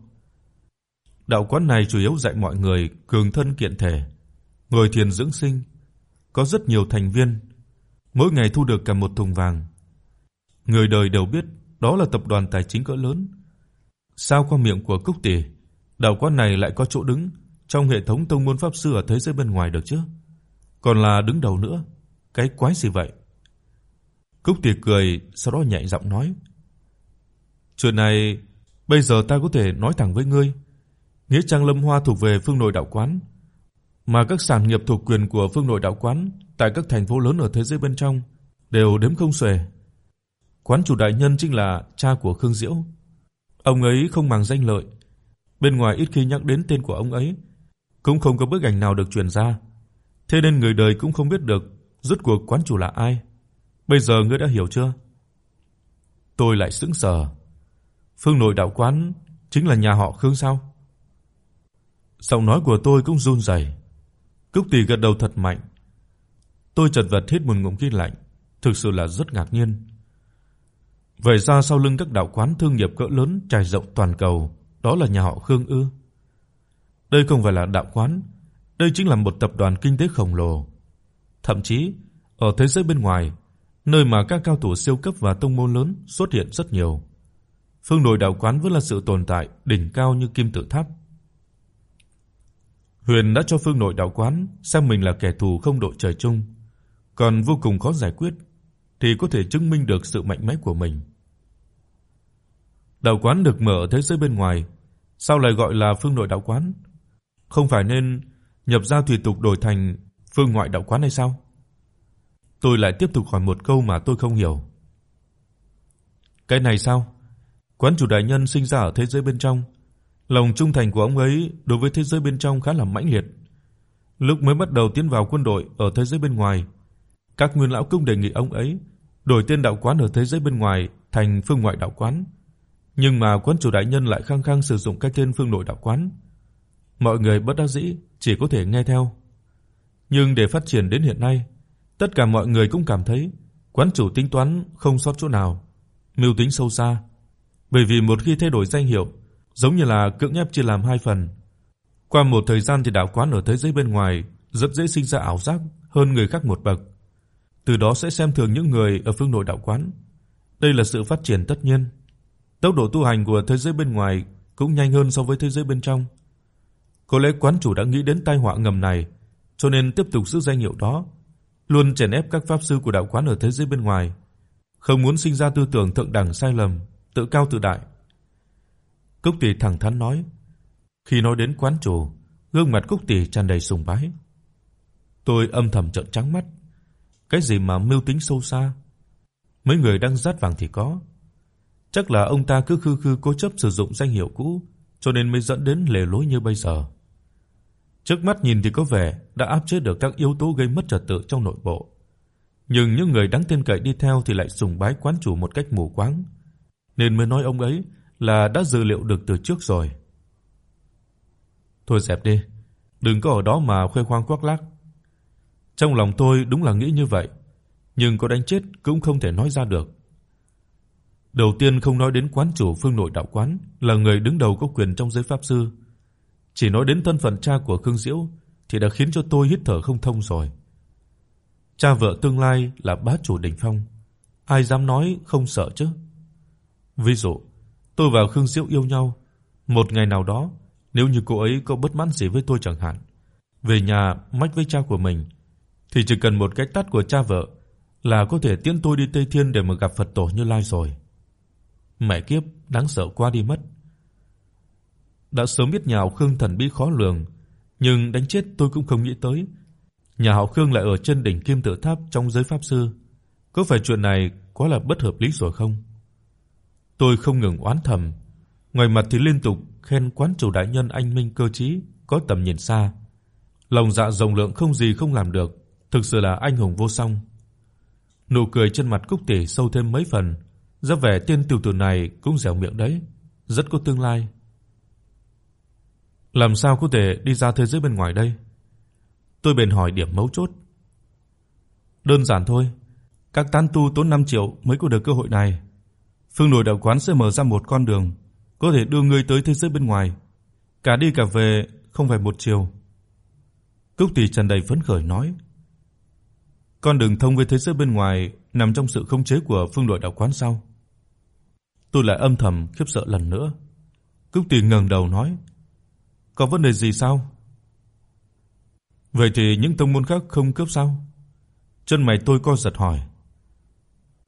Đạo quán này chủ yếu dạy mọi người cường thân kiện thể, ngồi thiền dưỡng sinh, có rất nhiều thành viên, mỗi ngày thu được cả một thùng vàng. Người đời đều biết đó là tập đoàn tài chính cỡ lớn. Sao qua miệng của Cúc Tỷ, đạo quán này lại có chỗ đứng trong hệ thống tông môn pháp sư ở thế giới bên ngoài được chứ? Còn là đứng đầu nữa, cái quái gì vậy? Cúc Tỷ cười, sau đó nhẹ giọng nói: "Chuyện này bây giờ ta có thể nói thẳng với ngươi, nghĩa trang Lâm Hoa thuộc về Phương Nội đạo quán, mà các sản nghiệp thuộc quyền của Phương Nội đạo quán tại các thành phố lớn ở thế giới bên trong đều đếm không xuể. Quán chủ đại nhân chính là cha của Khương Diễu. Ông ấy không màng danh lợi, bên ngoài ít khi nhắc đến tên của ông ấy, cũng không có bức ảnh nào được truyền ra, thế nên người đời cũng không biết được rốt cuộc quán chủ là ai." Bây giờ ngươi đã hiểu chưa?" Tôi lại sững sờ. Phương nội đạo quán chính là nhà họ Khương sao? Giọng nói của tôi cũng run rẩy. Cúc Tỷ gật đầu thật mạnh. Tôi chợt vật hít một ngụm khí lạnh, thực sự là rất ngạc nhiên. Vậy ra sau lưng các đạo quán thương nghiệp cỡ lớn trải rộng toàn cầu, đó là nhà họ Khương ư? Đây không phải là đạo quán, đây chính là một tập đoàn kinh tế khổng lồ. Thậm chí, ở thế giới bên ngoài, nơi mà các cao thủ siêu cấp và tông môn lớn xuất hiện rất nhiều. Phương Nội đạo quán vẫn là sự tồn tại đỉnh cao như kim tự tháp. Huyền đã cho Phương Nội đạo quán xem mình là kẻ thù không đội trời chung, còn vô cùng khó giải quyết thì có thể chứng minh được sự mạnh mẽ của mình. Đạo quán được mở thế giới bên ngoài, sao lại gọi là Phương Nội đạo quán? Không phải nên nhập gia thủy tục đổi thành Phương Ngoại đạo quán hay sao? Tôi lại tiếp tục hỏi một câu mà tôi không hiểu. Cái này sao? Quán chủ đại nhân sinh ra ở thế giới bên trong, lòng trung thành của ông ấy đối với thế giới bên trong khá là mãnh liệt. Lúc mới bắt đầu tiến vào quân đội ở thế giới bên ngoài, các nguyên lão cung đề nghị ông ấy đổi tên đạo quán ở thế giới bên ngoài thành Phương Ngoại đạo quán. Nhưng mà quán chủ đại nhân lại khăng khăng sử dụng cái tên Phương Nội đạo quán. Mọi người bất đắc dĩ chỉ có thể nghe theo. Nhưng để phát triển đến hiện nay, tất cả mọi người cũng cảm thấy quán chủ tính toán không sót chỗ nào, mưu tính sâu xa. Bởi vì một khi thay đổi danh hiệu, giống như là cưỡng ép chia làm hai phần. Qua một thời gian thì đạo quán ở thế giới bên ngoài rất dễ sinh ra ảo giác hơn người khác một bậc. Từ đó sẽ xem thường những người ở phương nội đạo quán. Đây là sự phát triển tất nhiên. Tốc độ tu hành của thế giới bên ngoài cũng nhanh hơn so với thế giới bên trong. Có lẽ quán chủ đã nghĩ đến tai họa ngầm này, cho nên tiếp tục giữ danh hiệu đó, luôn chèn ép các pháp sư của đạo quán ở thế giới bên ngoài, không muốn sinh ra tư tưởng thượng đẳng sai lầm, tự cao tự đại. Cúc Tỷ thẳng thắn nói, khi nói đến quán chủ, gương mặt Cúc Tỷ tràn đầy sùng bái. Tôi âm thầm trợn trắng mắt. Cái gì mà mưu tính sâu xa? Mấy người đang rát vàng thì có. Chắc là ông ta cứ khư khư cố chấp sử dụng danh hiệu cũ, cho nên mới dẫn đến lề lối như bây giờ. Trước mắt nhìn thì có vẻ đã áp chế được các yếu tố gây mất trật tự trong nội bộ, nhưng những người đáng tin cậy đi theo thì lại sùng bái quán chủ một cách mù quáng, nên mới nói ông ấy là đã dự liệu được từ trước rồi. Thôi dẹp đi, đừng có ở đó mà khoe khoang khoác lác. Trong lòng tôi đúng là nghĩ như vậy, nhưng có đánh chết cũng không thể nói ra được. Đầu tiên không nói đến quán chủ Phương Nội đạo quán là người đứng đầu có quyền trong giới pháp sư, chỉ nói đến thân phận cha của Khương Diễu thì đã khiến cho tôi hít thở không thông rồi. Cha vợ tương lai là bá chủ đỉnh phong, ai dám nói không sợ chứ? Ví dụ, tôi và Khương Diễu yêu nhau, một ngày nào đó, nếu như cô ấy có bất mãn gì với tôi chẳng hạn, về nhà mách với cha của mình, thì chỉ cần một cái tát của cha vợ là có thể tiễn tôi đi Tây Thiên để mà gặp Phật tổ Như Lai rồi. Mẹ kiếp, đáng sợ quá đi mất. Đã sớm biết nhà họ Khương thần bí khó lường, nhưng đánh chết tôi cũng không nghĩ tới, nhà họ Khương lại ở chân đỉnh Kim Tự Tháp trong giới pháp sư. Có phải chuyện này quá là bất hợp lý rồi không? Tôi không ngừng oán thầm, ngoài mặt thì liên tục khen quán chủ đại nhân anh minh cơ trí, có tầm nhìn xa. Lòng dạ rộng lượng không gì không làm được, thực sự là anh hùng vô song. Nụ cười trên mặt Cúc Tỷ sâu thêm mấy phần, ra vẻ tên tiểu tử này cũng dẻo miệng đấy, rất có tương lai. Làm sao có thể đi ra thế giới bên ngoài đây? Tôi bèn hỏi điểm mấu chốt. Đơn giản thôi, các tán tu tốn 5 triệu mới có được cơ hội này. Phương Nội đạo quán sẽ mở ra một con đường có thể đưa ngươi tới thế giới bên ngoài, cả đi cả về không phải một chiều. Cúc Tỷ tràn đầy phấn khởi nói: "Con đường thông với thế giới bên ngoài nằm trong sự khống chế của Phương Nội đạo quán sao?" Tôi lại âm thầm khiếp sợ lần nữa. Cúc Tỷ ngẩng đầu nói: "Có vấn đề gì sao?" Vậy thì những tông môn khác không cướp sao? Chân mày tôi co giật hỏi.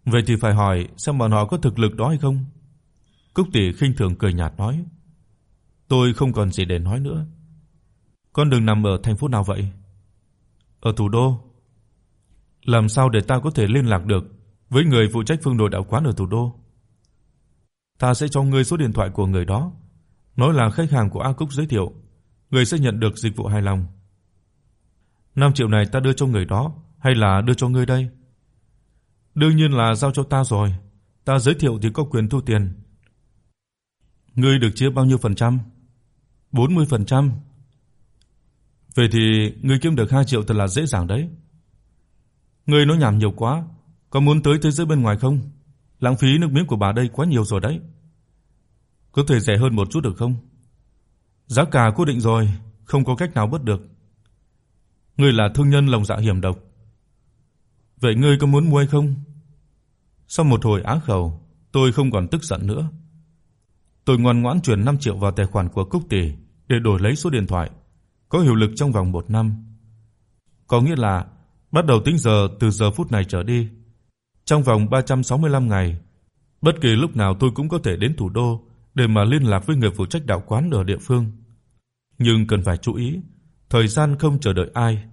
Vậy thì phải hỏi xem bọn họ có thực lực đó hay không? Cúc Tỷ khinh thường cười nhạt nói. Tôi không còn gì để nói nữa. Con đường nằm ở thành phố nào vậy? Ở thủ đô. Làm sao để ta có thể liên lạc được với người phụ trách phương đồ đạo quán ở thủ đô? Ta sẽ cho ngươi số điện thoại của người đó, nói là khách hàng của A Cúc giới thiệu, ngươi sẽ nhận được dịch vụ hài lòng. 5 triệu này ta đưa cho người đó hay là đưa cho ngươi đây? Đương nhiên là giao cho ta rồi, ta giới thiệu thì có quyền thu tiền. Ngươi được chia bao nhiêu phần trăm? 40%. Vậy thì ngươi kiếm được 2 triệu thật là dễ dàng đấy. Ngươi nói nhảm nhiều quá, có muốn tới thế giới bên ngoài không? Lãng phí nước miếng của bà đây quá nhiều rồi đấy. Có thể rẻ hơn một chút được không? Giá cả cố định rồi, không có cách nào bớt được. Ngươi là thương nhân lòng dạ hiểm độc. Vậy ngươi có muốn mua hay không? Sau một hồi á khẩu, tôi không còn tức giận nữa. Tôi ngoan ngoãn chuyển 5 triệu vào tài khoản của Cúc Tỷ để đổi lấy số điện thoại có hiệu lực trong vòng 1 năm. Có nghĩa là bắt đầu tính giờ từ giờ phút này trở đi, trong vòng 365 ngày, bất kỳ lúc nào tôi cũng có thể đến thủ đô để mà liên lạc với người phụ trách đạo quán ở địa phương. Nhưng cần phải chú ý, thời gian không chờ đợi ai.